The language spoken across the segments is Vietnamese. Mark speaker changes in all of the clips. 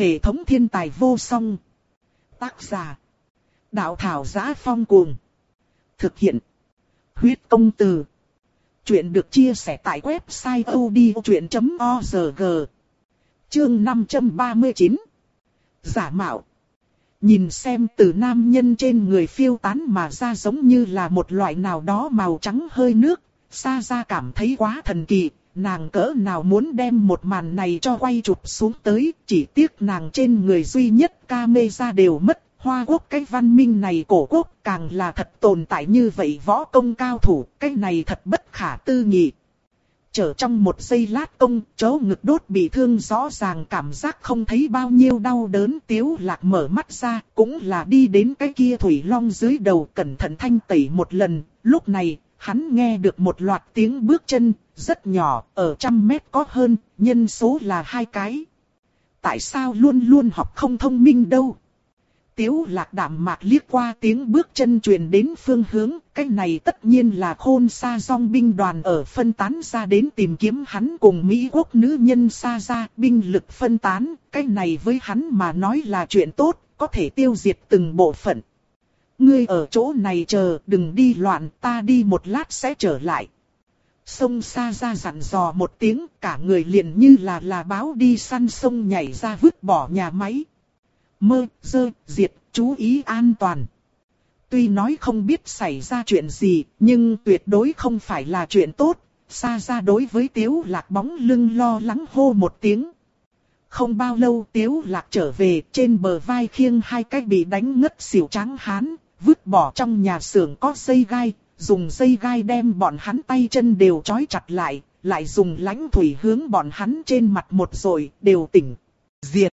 Speaker 1: Hệ thống thiên tài vô song. Tác giả. Đạo thảo giá phong cuồng. Thực hiện. Huyết công từ. Chuyện được chia sẻ tại website odchuyện.org. Chương 539. Giả mạo. Nhìn xem từ nam nhân trên người phiêu tán mà ra giống như là một loại nào đó màu trắng hơi nước, xa ra cảm thấy quá thần kỳ, nàng cỡ nào muốn đem một màn này cho quay chụp xuống tới, chỉ tiếc nàng trên người duy nhất ca mê ra đều mất, hoa quốc cái văn minh này cổ quốc càng là thật tồn tại như vậy võ công cao thủ, cái này thật bất khả tư nghị. Chở trong một giây lát công, chấu ngực đốt bị thương rõ ràng cảm giác không thấy bao nhiêu đau đớn tiếu lạc mở mắt ra, cũng là đi đến cái kia thủy long dưới đầu cẩn thận thanh tẩy một lần, lúc này, hắn nghe được một loạt tiếng bước chân, rất nhỏ, ở trăm mét có hơn, nhân số là hai cái. Tại sao luôn luôn học không thông minh đâu? Tiếu lạc đạm mạc liếc qua tiếng bước chân truyền đến phương hướng, cái này tất nhiên là khôn sa dòng binh đoàn ở phân tán ra đến tìm kiếm hắn cùng Mỹ quốc nữ nhân xa ra, binh lực phân tán, cái này với hắn mà nói là chuyện tốt, có thể tiêu diệt từng bộ phận. Ngươi ở chỗ này chờ, đừng đi loạn, ta đi một lát sẽ trở lại. Sông xa ra dặn dò một tiếng, cả người liền như là là báo đi săn sông nhảy ra vứt bỏ nhà máy mơ, dơ, diệt, chú ý an toàn. Tuy nói không biết xảy ra chuyện gì, nhưng tuyệt đối không phải là chuyện tốt. Xa ra đối với tiếu lạc bóng lưng lo lắng hô một tiếng. Không bao lâu tiếu lạc trở về trên bờ vai khiêng hai cái bị đánh ngất xỉu trắng hán, vứt bỏ trong nhà xưởng có dây gai, dùng dây gai đem bọn hắn tay chân đều trói chặt lại, lại dùng lãnh thủy hướng bọn hắn trên mặt một rồi, đều tỉnh. Diệt!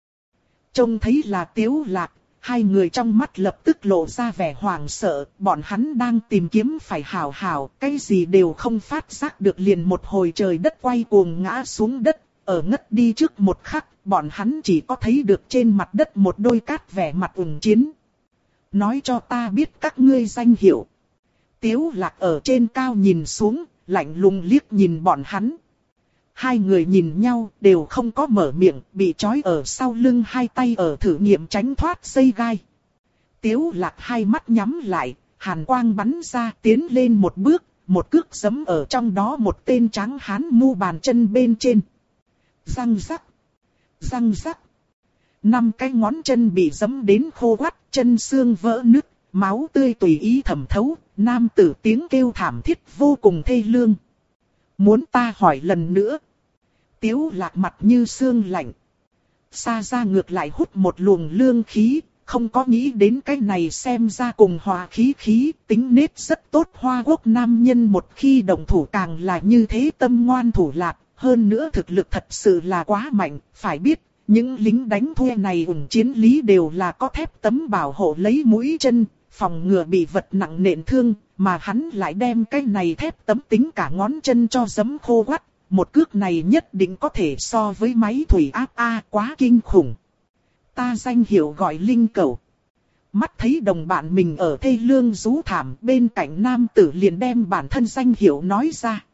Speaker 1: Trông thấy là tiếu lạc, hai người trong mắt lập tức lộ ra vẻ hoảng sợ, bọn hắn đang tìm kiếm phải hào hào, cái gì đều không phát giác được liền một hồi trời đất quay cuồng ngã xuống đất, ở ngất đi trước một khắc, bọn hắn chỉ có thấy được trên mặt đất một đôi cát vẻ mặt ủng chiến. Nói cho ta biết các ngươi danh hiệu. Tiếu lạc ở trên cao nhìn xuống, lạnh lùng liếc nhìn bọn hắn. Hai người nhìn nhau đều không có mở miệng, bị trói ở sau lưng hai tay ở thử nghiệm tránh thoát dây gai. Tiếu lạc hai mắt nhắm lại, hàn quang bắn ra tiến lên một bước, một cước giấm ở trong đó một tên trắng hán mu bàn chân bên trên. Răng rắc, răng rắc. Năm cái ngón chân bị giấm đến khô quắt, chân xương vỡ nứt, máu tươi tùy ý thẩm thấu, nam tử tiếng kêu thảm thiết vô cùng thê lương. Muốn ta hỏi lần nữa. Tiếu lạc mặt như xương lạnh. Xa ra ngược lại hút một luồng lương khí, không có nghĩ đến cái này xem ra cùng hòa khí khí, tính nết rất tốt hoa quốc nam nhân một khi đồng thủ càng là như thế tâm ngoan thủ lạc, hơn nữa thực lực thật sự là quá mạnh, phải biết, những lính đánh thuê này ủng chiến lý đều là có thép tấm bảo hộ lấy mũi chân, phòng ngừa bị vật nặng nện thương, mà hắn lại đem cái này thép tấm tính cả ngón chân cho giấm khô quắt, một cước này nhất định có thể so với máy thủy áp A quá kinh khủng. Ta danh hiệu gọi Linh Cầu. Mắt thấy đồng bạn mình ở thê lương rú thảm bên cạnh nam tử liền đem bản thân danh hiệu nói ra.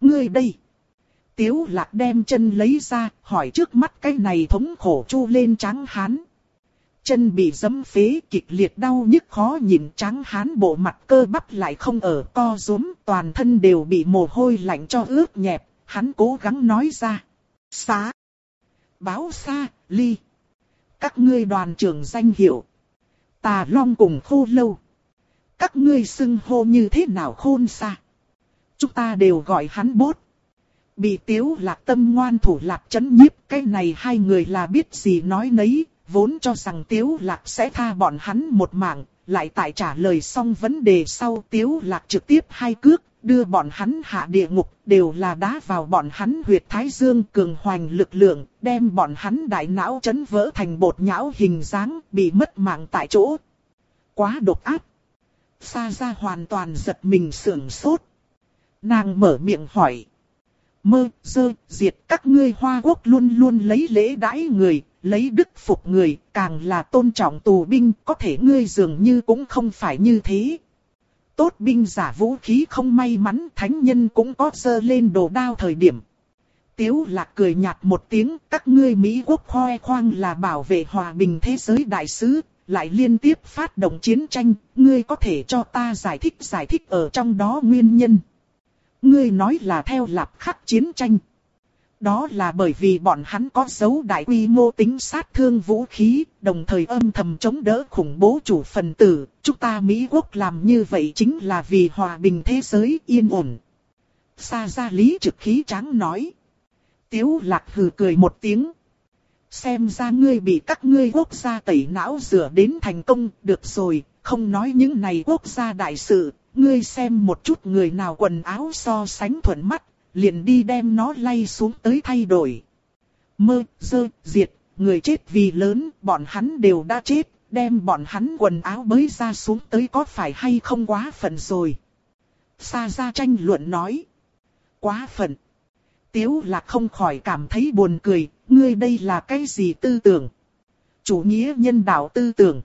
Speaker 1: Ngươi đây. Tiếu lạc đem chân lấy ra, hỏi trước mắt cái này thống khổ chu lên trắng hán. Chân bị dấm phế kịch liệt đau nhức khó nhìn trắng hán bộ mặt cơ bắp lại không ở co rúm, toàn thân đều bị mồ hôi lạnh cho ướt nhẹp, hắn cố gắng nói ra. Xá. Báo xa, ly. Các ngươi đoàn trưởng danh hiệu. Tà long cùng khô lâu. Các ngươi xưng hô như thế nào khôn xa. Chúng ta đều gọi hắn bốt. Bị tiếu lạc tâm ngoan thủ lạc chấn nhiếp cái này hai người là biết gì nói nấy, vốn cho rằng tiếu lạc sẽ tha bọn hắn một mạng, lại tại trả lời xong vấn đề sau tiếu lạc trực tiếp hai cước, đưa bọn hắn hạ địa ngục, đều là đá vào bọn hắn huyệt thái dương cường hoành lực lượng, đem bọn hắn đại não chấn vỡ thành bột nhão hình dáng, bị mất mạng tại chỗ. Quá độc ác. Sa ra hoàn toàn giật mình sưởng sốt. Nàng mở miệng hỏi. Mơ, dơ, diệt các ngươi hoa quốc luôn luôn lấy lễ đãi người, lấy đức phục người, càng là tôn trọng tù binh, có thể ngươi dường như cũng không phải như thế, Tốt binh giả vũ khí không may mắn thánh nhân cũng có sơ lên đồ đao thời điểm. Tiếu lạc cười nhạt một tiếng, các ngươi Mỹ quốc khoe khoang là bảo vệ hòa bình thế giới đại sứ, lại liên tiếp phát động chiến tranh, ngươi có thể cho ta giải thích giải thích ở trong đó nguyên nhân. Ngươi nói là theo lạp khắc chiến tranh. Đó là bởi vì bọn hắn có dấu đại quy mô tính sát thương vũ khí, đồng thời âm thầm chống đỡ khủng bố chủ phần tử. Chúng ta Mỹ quốc làm như vậy chính là vì hòa bình thế giới yên ổn. Sa gia lý trực khí tráng nói. Tiếu lạc hừ cười một tiếng. Xem ra ngươi bị các ngươi quốc gia tẩy não rửa đến thành công, được rồi, không nói những này quốc gia đại sự, ngươi xem một chút người nào quần áo so sánh thuận mắt, liền đi đem nó lay xuống tới thay đổi. Mơ, dơ, diệt, người chết vì lớn, bọn hắn đều đã chết, đem bọn hắn quần áo bới ra xuống tới có phải hay không quá phận rồi. Sa ra tranh luận nói. Quá phận. Tiếu là không khỏi cảm thấy buồn cười, ngươi đây là cái gì tư tưởng? Chủ nghĩa nhân đạo tư tưởng.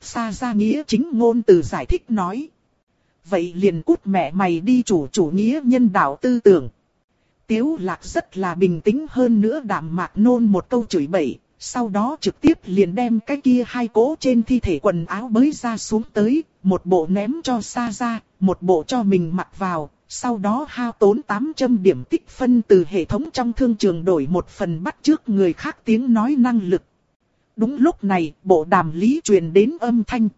Speaker 1: Sa ra nghĩa chính ngôn từ giải thích nói. Vậy liền cút mẹ mày đi chủ chủ nghĩa nhân đạo tư tưởng. Tiếu lạc rất là bình tĩnh hơn nữa đạm mạc nôn một câu chửi bậy, sau đó trực tiếp liền đem cái kia hai cố trên thi thể quần áo mới ra xuống tới, một bộ ném cho xa ra, một bộ cho mình mặc vào, sau đó hao tốn 800 điểm tích phân từ hệ thống trong thương trường đổi một phần bắt trước người khác tiếng nói năng lực. Đúng lúc này, bộ đàm lý truyền đến âm thanh.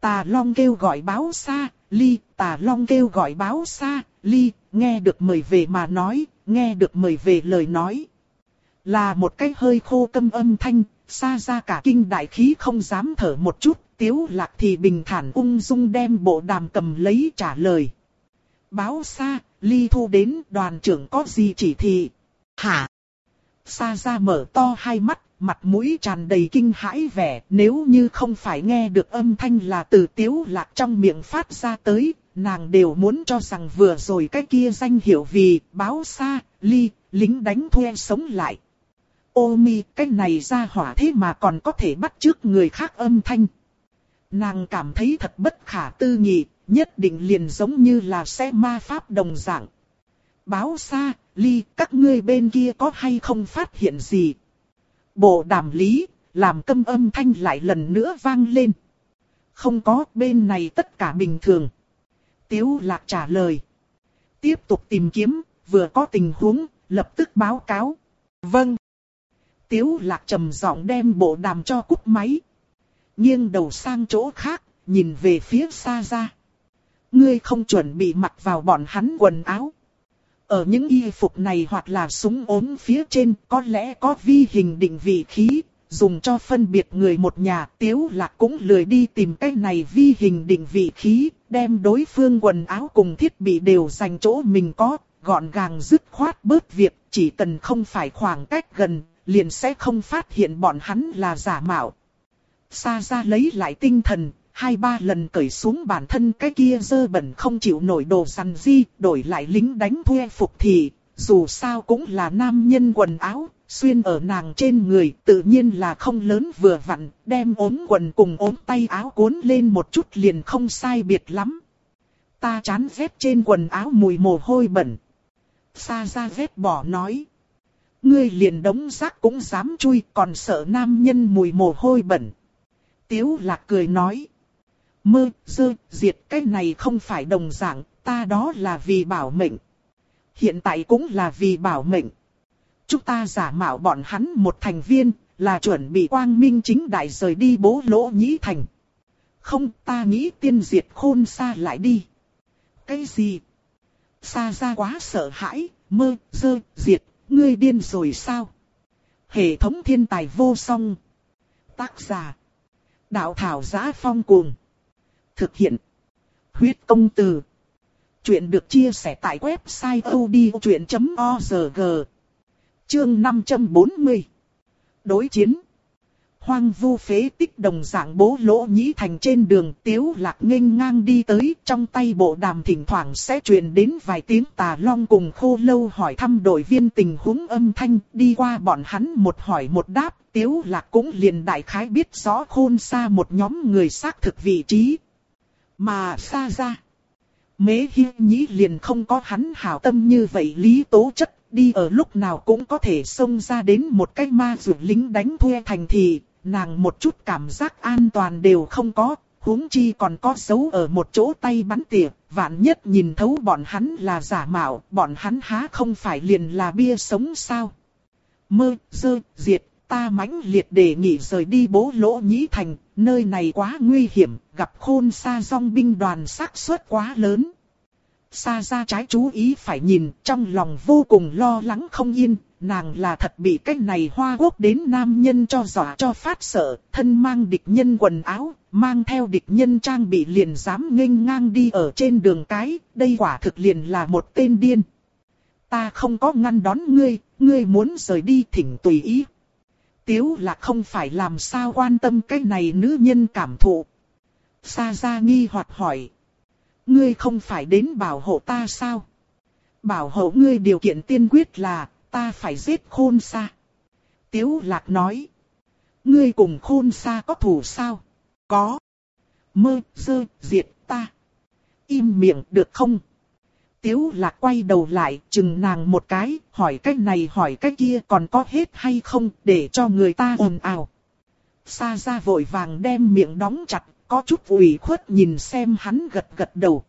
Speaker 1: Tà Long kêu gọi báo xa, ly, tà Long kêu gọi báo xa, ly, nghe được mời về mà nói, nghe được mời về lời nói. Là một cái hơi khô câm âm thanh, xa ra cả kinh đại khí không dám thở một chút, tiếu lạc thì bình thản ung dung đem bộ đàm cầm lấy trả lời. Báo xa, ly thu đến đoàn trưởng có gì chỉ thị. Hả? Sa ra mở to hai mắt, mặt mũi tràn đầy kinh hãi vẻ. Nếu như không phải nghe được âm thanh là từ tiếu lạc trong miệng phát ra tới, nàng đều muốn cho rằng vừa rồi cái kia danh hiệu vì báo xa, ly, lính đánh thuê sống lại. Ô mi, cái này ra hỏa thế mà còn có thể bắt trước người khác âm thanh. Nàng cảm thấy thật bất khả tư nghị, nhất định liền giống như là xe ma pháp đồng dạng. Báo xa, ly, các ngươi bên kia có hay không phát hiện gì? Bộ đàm lý, làm câm âm thanh lại lần nữa vang lên. Không có, bên này tất cả bình thường. Tiếu lạc trả lời. Tiếp tục tìm kiếm, vừa có tình huống, lập tức báo cáo. Vâng. Tiếu lạc trầm giọng đem bộ đàm cho cúp máy. nghiêng đầu sang chỗ khác, nhìn về phía xa ra. Ngươi không chuẩn bị mặc vào bọn hắn quần áo. Ở những y phục này hoặc là súng ốm phía trên có lẽ có vi hình định vị khí, dùng cho phân biệt người một nhà. Tiếu lạc cũng lười đi tìm cái này vi hình định vị khí, đem đối phương quần áo cùng thiết bị đều dành chỗ mình có, gọn gàng dứt khoát bớt việc, chỉ cần không phải khoảng cách gần, liền sẽ không phát hiện bọn hắn là giả mạo. xa ra lấy lại tinh thần, hai ba lần cởi xuống bản thân cái kia dơ bẩn không chịu nổi đồ săn di, đổi lại lính đánh thuê phục thì, dù sao cũng là nam nhân quần áo, xuyên ở nàng trên người, tự nhiên là không lớn vừa vặn, đem ốm quần cùng ốm tay áo cuốn lên một chút liền không sai biệt lắm. Ta chán ghét trên quần áo mùi mồ hôi bẩn. Sa ra ghét bỏ nói. Ngươi liền đống rác cũng dám chui còn sợ nam nhân mùi mồ hôi bẩn. Tiếu lạc cười nói mơ, dơ, diệt cái này không phải đồng dạng, ta đó là vì bảo mệnh. Hiện tại cũng là vì bảo mệnh. Chúng ta giả mạo bọn hắn một thành viên, là chuẩn bị quang minh chính đại rời đi bố lỗ nhĩ thành. Không ta nghĩ tiên diệt khôn xa lại đi. Cái gì? Xa ra quá sợ hãi, mơ, dơ, diệt, ngươi điên rồi sao? Hệ thống thiên tài vô song. Tác giả. Đạo thảo giá phong cuồng. Thực hiện. Huyết công từ. Chuyện được chia sẻ tại website odchuyện.org. Chương 540. Đối chiến. Hoang vu phế tích đồng dạng bố lỗ nhĩ thành trên đường tiếu lạc nghênh ngang đi tới, trong tay bộ đàm thỉnh thoảng sẽ truyền đến vài tiếng tà long cùng khô lâu hỏi thăm đội viên tình huống âm thanh đi qua bọn hắn một hỏi một đáp, tiếu lạc cũng liền đại khái biết rõ khôn xa một nhóm người xác thực vị trí mà xa ra. Mế hi nhĩ liền không có hắn hảo tâm như vậy lý tố chất, đi ở lúc nào cũng có thể xông ra đến một cái ma dụ lính đánh thuê thành thị, nàng một chút cảm giác an toàn đều không có, huống chi còn có xấu ở một chỗ tay bắn tỉa, vạn nhất nhìn thấu bọn hắn là giả mạo, bọn hắn há không phải liền là bia sống sao. Mơ, dơ, diệt, ta mãnh liệt đề nghị rời đi bố lỗ nhĩ thành, nơi này quá nguy hiểm, gặp khôn xa dòng binh đoàn xác suất quá lớn. Xa ra trái chú ý phải nhìn, trong lòng vô cùng lo lắng không yên, nàng là thật bị cái này hoa quốc đến nam nhân cho dọa cho phát sợ, thân mang địch nhân quần áo, mang theo địch nhân trang bị liền dám nghênh ngang đi ở trên đường cái, đây quả thực liền là một tên điên. Ta không có ngăn đón ngươi, ngươi muốn rời đi thỉnh tùy ý. Tiếu là không phải làm sao quan tâm cái này nữ nhân cảm thụ. Sa ra nghi hoặc hỏi. Ngươi không phải đến bảo hộ ta sao? Bảo hộ ngươi điều kiện tiên quyết là ta phải giết khôn xa. Tiếu lạc nói. Ngươi cùng khôn xa có thủ sao? Có. Mơ, dơ, diệt ta. Im miệng được không? Tiếu lạc quay đầu lại, chừng nàng một cái, hỏi cái này hỏi cái kia còn có hết hay không, để cho người ta ồn ào. Sa ra vội vàng đem miệng đóng chặt, có chút ủy khuất nhìn xem hắn gật gật đầu.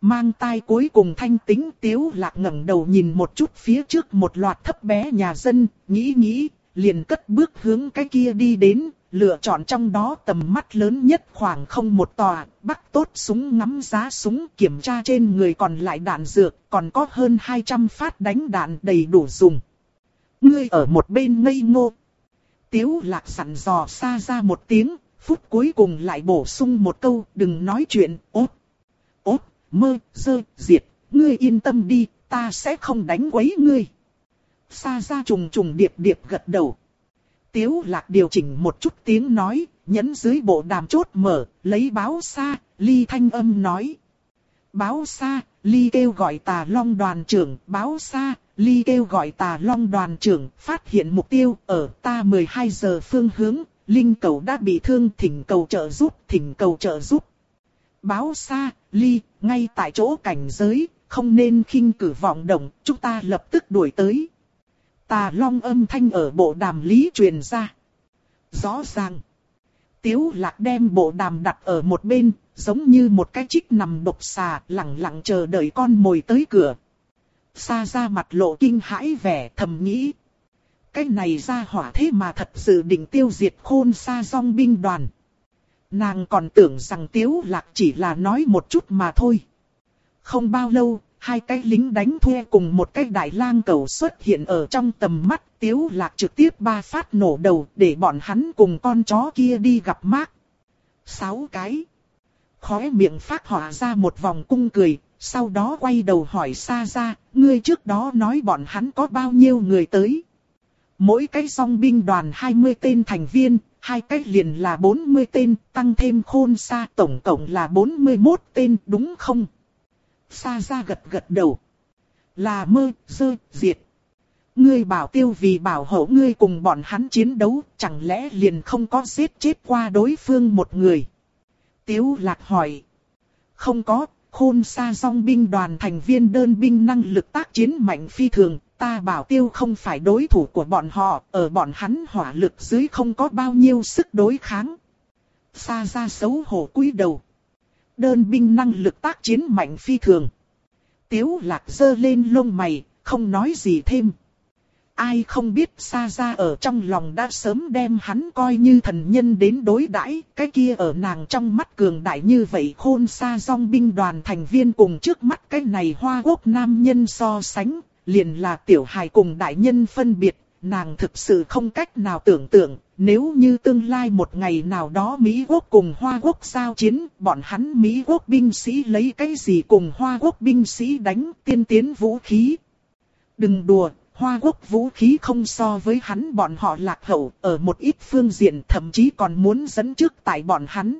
Speaker 1: Mang tai cuối cùng thanh tính tiếu lạc ngẩng đầu nhìn một chút phía trước một loạt thấp bé nhà dân, nghĩ nghĩ, liền cất bước hướng cái kia đi đến, lựa chọn trong đó tầm mắt lớn nhất khoảng không một tòa, bắt tốt súng ngắm giá súng kiểm tra trên người còn lại đạn dược, còn có hơn 200 phát đánh đạn đầy đủ dùng. Ngươi ở một bên ngây ngô. Tiếu lạc sẵn dò xa ra một tiếng, phút cuối cùng lại bổ sung một câu, đừng nói chuyện, ốt, ốt, mơ, dơ, diệt, ngươi yên tâm đi, ta sẽ không đánh quấy ngươi. xa ra trùng trùng điệp điệp gật đầu. Tiếu lạc điều chỉnh một chút tiếng nói, nhấn dưới bộ đàm chốt mở, lấy báo xa, ly thanh âm nói. Báo xa, ly kêu gọi tà long đoàn trưởng, báo xa, ly kêu gọi tà long đoàn trưởng, phát hiện mục tiêu, ở ta 12 giờ phương hướng, linh cầu đã bị thương, thỉnh cầu trợ giúp, thỉnh cầu trợ giúp. Báo xa, ly, ngay tại chỗ cảnh giới, không nên khinh cử vọng động, chúng ta lập tức đuổi tới. Tà long âm thanh ở bộ đàm lý truyền ra. Rõ ràng. Tiếu lạc đem bộ đàm đặt ở một bên, giống như một cái chích nằm độc xà, lặng lặng chờ đợi con mồi tới cửa. Xa ra mặt lộ kinh hãi vẻ thầm nghĩ. Cái này ra hỏa thế mà thật sự định tiêu diệt khôn xa dòng binh đoàn. Nàng còn tưởng rằng tiếu lạc chỉ là nói một chút mà thôi. Không bao lâu, hai cái lính đánh thuê cùng một cái đại lang cầu xuất hiện ở trong tầm mắt tiếu lạc trực tiếp ba phát nổ đầu để bọn hắn cùng con chó kia đi gặp mác. Sáu cái. Khóe miệng phát hỏa ra một vòng cung cười, sau đó quay đầu hỏi xa ra, ngươi trước đó nói bọn hắn có bao nhiêu người tới. Mỗi cái song binh đoàn 20 tên thành viên, hai cái liền là 40 tên, tăng thêm khôn xa tổng cộng là 41 tên đúng không? Sa ra gật gật đầu. Là mơ, dơ, diệt. Ngươi bảo tiêu vì bảo hộ ngươi cùng bọn hắn chiến đấu, chẳng lẽ liền không có giết chết qua đối phương một người? Tiếu lạc hỏi. Không có, khôn xa song binh đoàn thành viên đơn binh năng lực tác chiến mạnh phi thường, ta bảo tiêu không phải đối thủ của bọn họ, ở bọn hắn hỏa lực dưới không có bao nhiêu sức đối kháng. Sa ra xấu hổ cúi đầu đơn binh năng lực tác chiến mạnh phi thường. Tiếu lạc dơ lên lông mày, không nói gì thêm. Ai không biết xa ra ở trong lòng đã sớm đem hắn coi như thần nhân đến đối đãi cái kia ở nàng trong mắt cường đại như vậy khôn xa dòng binh đoàn thành viên cùng trước mắt cái này hoa quốc nam nhân so sánh, liền là tiểu hài cùng đại nhân phân biệt, nàng thực sự không cách nào tưởng tượng, nếu như tương lai một ngày nào đó Mỹ quốc cùng Hoa quốc giao chiến, bọn hắn Mỹ quốc binh sĩ lấy cái gì cùng Hoa quốc binh sĩ đánh tiên tiến vũ khí. Đừng đùa, Hoa quốc vũ khí không so với hắn bọn họ lạc hậu, ở một ít phương diện thậm chí còn muốn dẫn trước tại bọn hắn.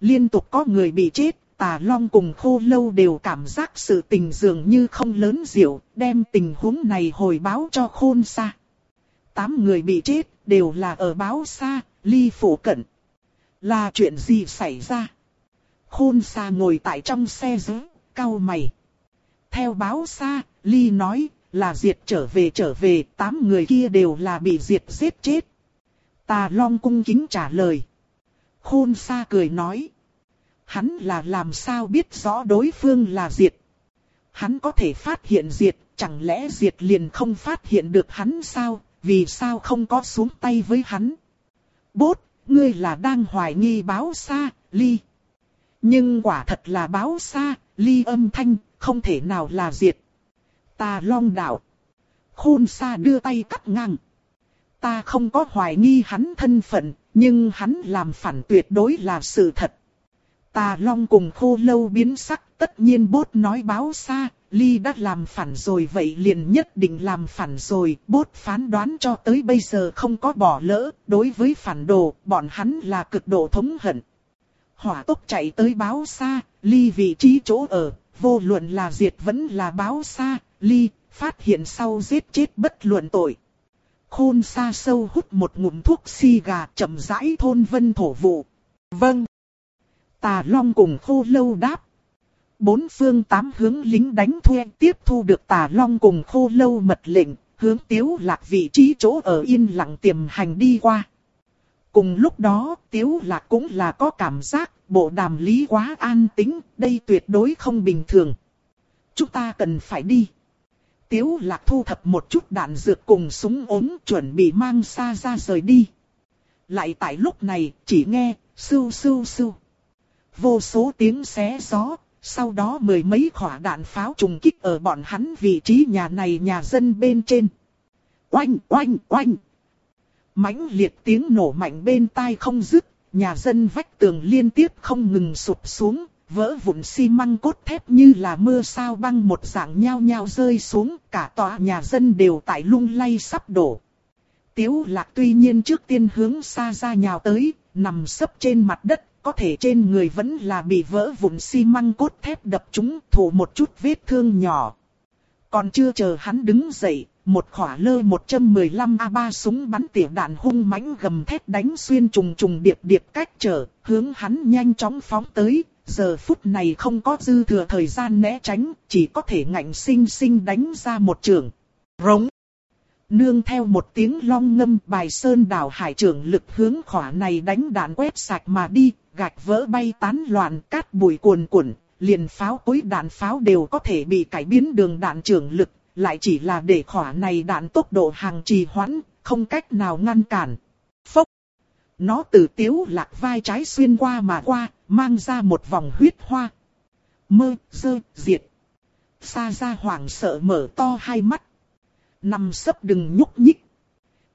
Speaker 1: Liên tục có người bị chết, tà long cùng khô lâu đều cảm giác sự tình dường như không lớn diệu, đem tình huống này hồi báo cho khôn xa tám người bị chết, đều là ở báo xa, ly phủ cận. Là chuyện gì xảy ra? Khôn xa ngồi tại trong xe giữ, cau mày. Theo báo xa, ly nói, là diệt trở về trở về, tám người kia đều là bị diệt giết chết. Tà Long cung kính trả lời. Khôn xa cười nói. Hắn là làm sao biết rõ đối phương là diệt. Hắn có thể phát hiện diệt, chẳng lẽ diệt liền không phát hiện được hắn sao, vì sao không có xuống tay với hắn. Bốt, ngươi là đang hoài nghi báo xa, ly. Nhưng quả thật là báo xa, ly âm thanh, không thể nào là diệt. Ta long đạo. Khôn xa đưa tay cắt ngang. Ta không có hoài nghi hắn thân phận, nhưng hắn làm phản tuyệt đối là sự thật. Ta long cùng khô lâu biến sắc, tất nhiên bốt nói báo xa, Ly đã làm phản rồi vậy liền nhất định làm phản rồi, bốt phán đoán cho tới bây giờ không có bỏ lỡ, đối với phản đồ, bọn hắn là cực độ thống hận. Hỏa tốc chạy tới báo xa, Ly vị trí chỗ ở, vô luận là diệt vẫn là báo xa, Ly, phát hiện sau giết chết bất luận tội. Khôn xa sâu hút một ngụm thuốc si gà chậm rãi thôn vân thổ vụ. Vâng. Tà Long cùng khô lâu đáp. Bốn phương tám hướng lính đánh thuê tiếp thu được tà long cùng khô lâu mật lệnh, hướng tiếu lạc vị trí chỗ ở yên lặng tiềm hành đi qua. Cùng lúc đó, tiếu lạc cũng là có cảm giác, bộ đàm lý quá an tĩnh, đây tuyệt đối không bình thường. Chúng ta cần phải đi. Tiếu lạc thu thập một chút đạn dược cùng súng ống chuẩn bị mang xa ra rời đi. Lại tại lúc này, chỉ nghe, sưu sưu sưu. Vô số tiếng xé gió, sau đó mười mấy khỏa đạn pháo trùng kích ở bọn hắn vị trí nhà này nhà dân bên trên. Oanh, oanh, oanh. mãnh liệt tiếng nổ mạnh bên tai không dứt, nhà dân vách tường liên tiếp không ngừng sụp xuống, vỡ vụn xi măng cốt thép như là mưa sao băng một dạng nhao nhao rơi xuống, cả tòa nhà dân đều tại lung lay sắp đổ. Tiếu lạc tuy nhiên trước tiên hướng xa ra nhào tới, nằm sấp trên mặt đất, có thể trên người vẫn là bị vỡ vụn xi măng cốt thép đập trúng, thủ một chút vết thương nhỏ. Còn chưa chờ hắn đứng dậy, một khỏa lơ 115 A3 súng bắn tỉa đạn hung mãnh gầm thét đánh xuyên trùng trùng điệp điệp cách trở, hướng hắn nhanh chóng phóng tới, giờ phút này không có dư thừa thời gian né tránh, chỉ có thể ngạnh sinh sinh đánh ra một trường. Rống. Nương theo một tiếng long ngâm bài sơn đảo hải trưởng lực hướng khỏa này đánh đạn quét sạch mà đi, gạch vỡ bay tán loạn cát bụi cuồn cuộn, liền pháo cối đạn pháo đều có thể bị cải biến đường đạn trưởng lực, lại chỉ là để khỏa này đạn tốc độ hàng trì hoãn, không cách nào ngăn cản. Phốc! Nó từ tiếu lạc vai trái xuyên qua mà qua, mang ra một vòng huyết hoa. Mơ, dơ, diệt. Xa ra hoảng sợ mở to hai mắt. Nằm sấp đừng nhúc nhích.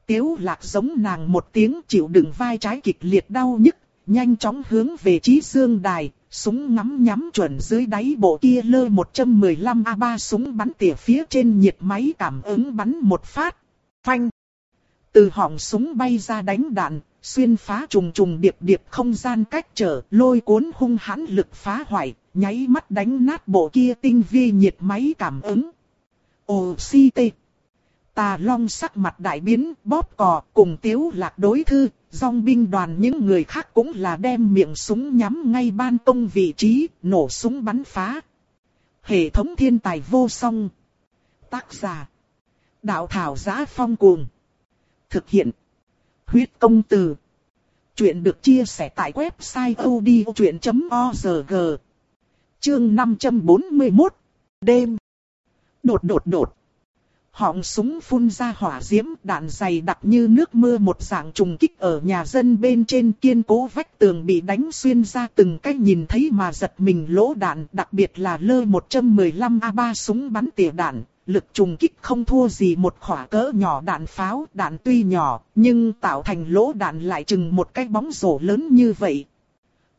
Speaker 1: Tiếu lạc giống nàng một tiếng chịu đựng vai trái kịch liệt đau nhức, nhanh chóng hướng về trí dương đài, súng ngắm nhắm chuẩn dưới đáy bộ kia lơ 115 A3 súng bắn tỉa phía trên nhiệt máy cảm ứng bắn một phát. Phanh! Từ họng súng bay ra đánh đạn, xuyên phá trùng trùng điệp điệp không gian cách trở, lôi cuốn hung hãn lực phá hoại, nháy mắt đánh nát bộ kia tinh vi nhiệt máy cảm ứng. Ồ si tê! Tà long sắc mặt đại biến, bóp cò, cùng tiếu lạc đối thư, dòng binh đoàn những người khác cũng là đem miệng súng nhắm ngay ban công vị trí, nổ súng bắn phá. Hệ thống thiên tài vô song. Tác giả. Đạo thảo giá phong cuồng. Thực hiện. Huyết công từ. Chuyện được chia sẻ tại website odchuyện.org. Chương 541. Đêm. Đột đột đột họng súng phun ra hỏa diễm đạn dày đặc như nước mưa một dạng trùng kích ở nhà dân bên trên kiên cố vách tường bị đánh xuyên ra từng cách nhìn thấy mà giật mình lỗ đạn đặc biệt là lơ 115 A3 súng bắn tỉa đạn. Lực trùng kích không thua gì một khỏa cỡ nhỏ đạn pháo, đạn tuy nhỏ, nhưng tạo thành lỗ đạn lại chừng một cái bóng rổ lớn như vậy,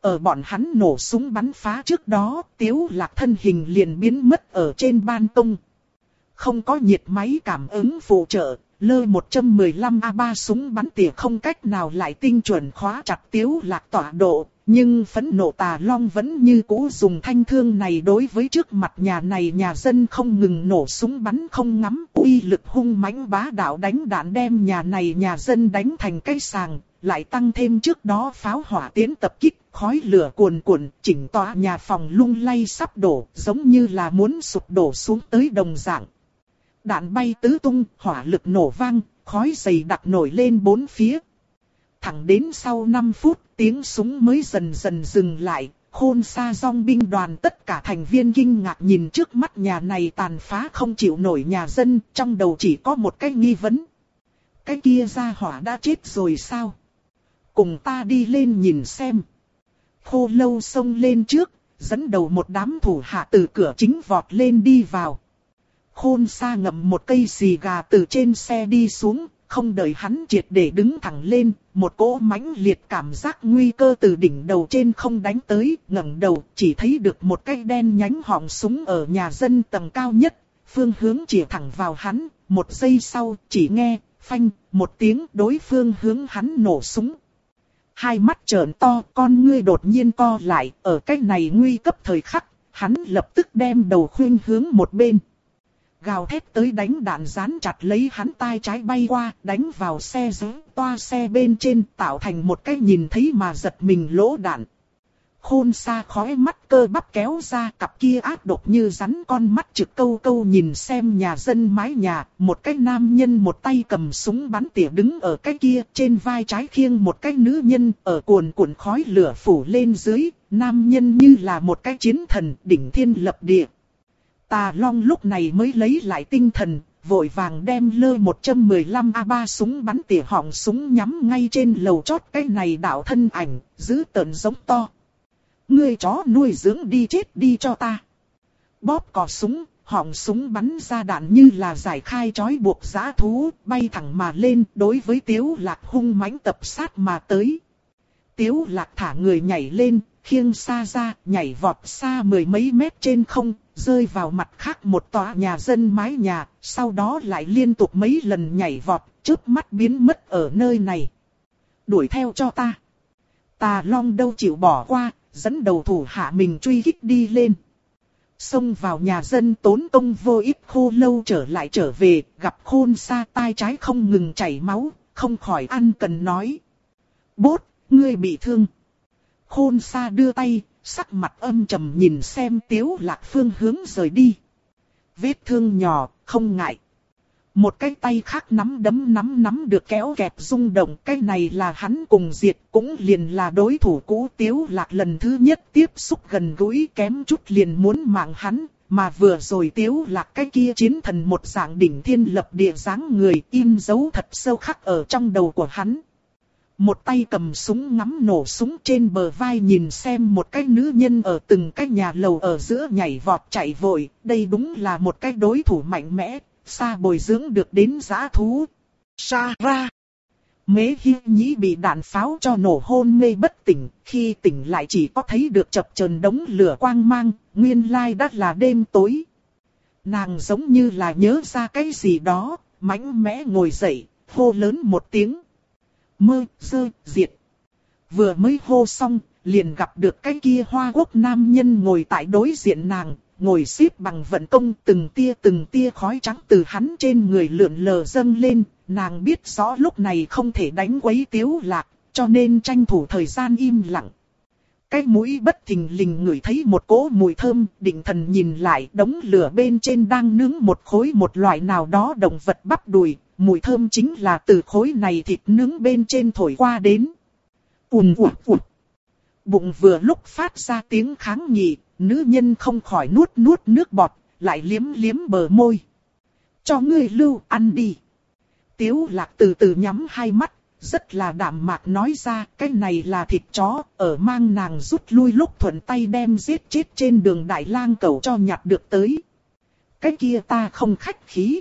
Speaker 1: ở bọn hắn nổ súng bắn phá trước đó, tiếu lạc thân hình liền biến mất ở trên ban công không có nhiệt máy cảm ứng phụ trợ, lơ 115A3 súng bắn tỉa không cách nào lại tinh chuẩn khóa chặt tiếu lạc tọa độ, nhưng phẫn nộ tà long vẫn như cũ dùng thanh thương này đối với trước mặt nhà này nhà dân không ngừng nổ súng bắn không ngắm uy lực hung mãnh bá đạo đánh đạn đem nhà này nhà dân đánh thành cây sàng, lại tăng thêm trước đó pháo hỏa tiến tập kích, khói lửa cuồn cuộn, chỉnh tòa nhà phòng lung lay sắp đổ, giống như là muốn sụp đổ xuống tới đồng dạng. Đạn bay tứ tung, hỏa lực nổ vang, khói dày đặc nổi lên bốn phía. Thẳng đến sau 5 phút, tiếng súng mới dần dần dừng lại, khôn xa dòng binh đoàn tất cả thành viên kinh ngạc nhìn trước mắt nhà này tàn phá không chịu nổi nhà dân, trong đầu chỉ có một cái nghi vấn. Cái kia ra hỏa đã chết rồi sao? Cùng ta đi lên nhìn xem. Khô lâu xông lên trước, dẫn đầu một đám thủ hạ từ cửa chính vọt lên đi vào. Khôn xa ngậm một cây xì gà từ trên xe đi xuống, không đợi hắn triệt để đứng thẳng lên, một cỗ mãnh liệt cảm giác nguy cơ từ đỉnh đầu trên không đánh tới, ngẩng đầu chỉ thấy được một cây đen nhánh họng súng ở nhà dân tầng cao nhất, phương hướng chỉ thẳng vào hắn, một giây sau chỉ nghe, phanh, một tiếng đối phương hướng hắn nổ súng. Hai mắt trợn to, con ngươi đột nhiên co lại, ở cái này nguy cấp thời khắc, hắn lập tức đem đầu khuyên hướng một bên gào thét tới đánh đạn dán chặt lấy hắn tai trái bay qua, đánh vào xe dưới toa xe bên trên tạo thành một cái nhìn thấy mà giật mình lỗ đạn. Khôn xa khói mắt cơ bắp kéo ra cặp kia ác độc như rắn con mắt trực câu câu nhìn xem nhà dân mái nhà, một cái nam nhân một tay cầm súng bắn tỉa đứng ở cái kia trên vai trái khiêng một cái nữ nhân ở cuồn cuộn khói lửa phủ lên dưới, nam nhân như là một cái chiến thần đỉnh thiên lập địa. Tà Long lúc này mới lấy lại tinh thần, vội vàng đem lơ 115 A3 súng bắn tỉa họng súng nhắm ngay trên lầu chót cái này đạo thân ảnh, giữ tợn giống to. Ngươi chó nuôi dưỡng đi chết đi cho ta. Bóp cò súng, họng súng bắn ra đạn như là giải khai trói buộc giã thú, bay thẳng mà lên đối với tiếu lạc hung mãnh tập sát mà tới. Tiếu lạc thả người nhảy lên, khiêng xa ra, nhảy vọt xa mười mấy mét trên không, rơi vào mặt khác một tòa nhà dân mái nhà, sau đó lại liên tục mấy lần nhảy vọt, chớp mắt biến mất ở nơi này. Đuổi theo cho ta. Tà Long đâu chịu bỏ qua, dẫn đầu thủ hạ mình truy kích đi lên. Xông vào nhà dân tốn công vô ích khô lâu trở lại trở về, gặp khôn xa tai trái không ngừng chảy máu, không khỏi ăn cần nói. Bốt, ngươi bị thương. Khôn xa đưa tay, sắc mặt âm trầm nhìn xem tiếu lạc phương hướng rời đi. Vết thương nhỏ, không ngại. Một cái tay khác nắm đấm nắm nắm được kéo kẹp rung động. Cái này là hắn cùng diệt cũng liền là đối thủ cũ tiếu lạc lần thứ nhất tiếp xúc gần gũi kém chút liền muốn mạng hắn. Mà vừa rồi tiếu lạc cái kia chiến thần một dạng đỉnh thiên lập địa dáng người im dấu thật sâu khắc ở trong đầu của hắn. Một tay cầm súng ngắm nổ súng trên bờ vai nhìn xem một cái nữ nhân ở từng cái nhà lầu ở giữa nhảy vọt chạy vội. Đây đúng là một cái đối thủ mạnh mẽ, xa bồi dưỡng được đến giã thú. Sa ra. Mế hi nhĩ bị đạn pháo cho nổ hôn mê bất tỉnh, khi tỉnh lại chỉ có thấy được chập chờn đống lửa quang mang, nguyên lai đã là đêm tối. Nàng giống như là nhớ ra cái gì đó, mãnh mẽ ngồi dậy, hô lớn một tiếng mơ, sơ, diệt. Vừa mới hô xong, liền gặp được cái kia hoa quốc nam nhân ngồi tại đối diện nàng, ngồi xếp bằng vận công từng tia từng tia khói trắng từ hắn trên người lượn lờ dâng lên, nàng biết rõ lúc này không thể đánh quấy tiếu lạc, cho nên tranh thủ thời gian im lặng. Cái mũi bất thình lình ngửi thấy một cỗ mùi thơm, định thần nhìn lại đống lửa bên trên đang nướng một khối một loại nào đó động vật bắp đùi, mùi thơm chính là từ khối này thịt nướng bên trên thổi qua đến. Ùm ụt ụt. Bụng vừa lúc phát ra tiếng kháng nghị, nữ nhân không khỏi nuốt nuốt nước bọt, lại liếm liếm bờ môi. Cho ngươi lưu ăn đi. Tiếu lạc từ từ nhắm hai mắt, rất là đạm mạc nói ra cái này là thịt chó, ở mang nàng rút lui lúc thuận tay đem giết chết trên đường đại lang cầu cho nhặt được tới. Cái kia ta không khách khí.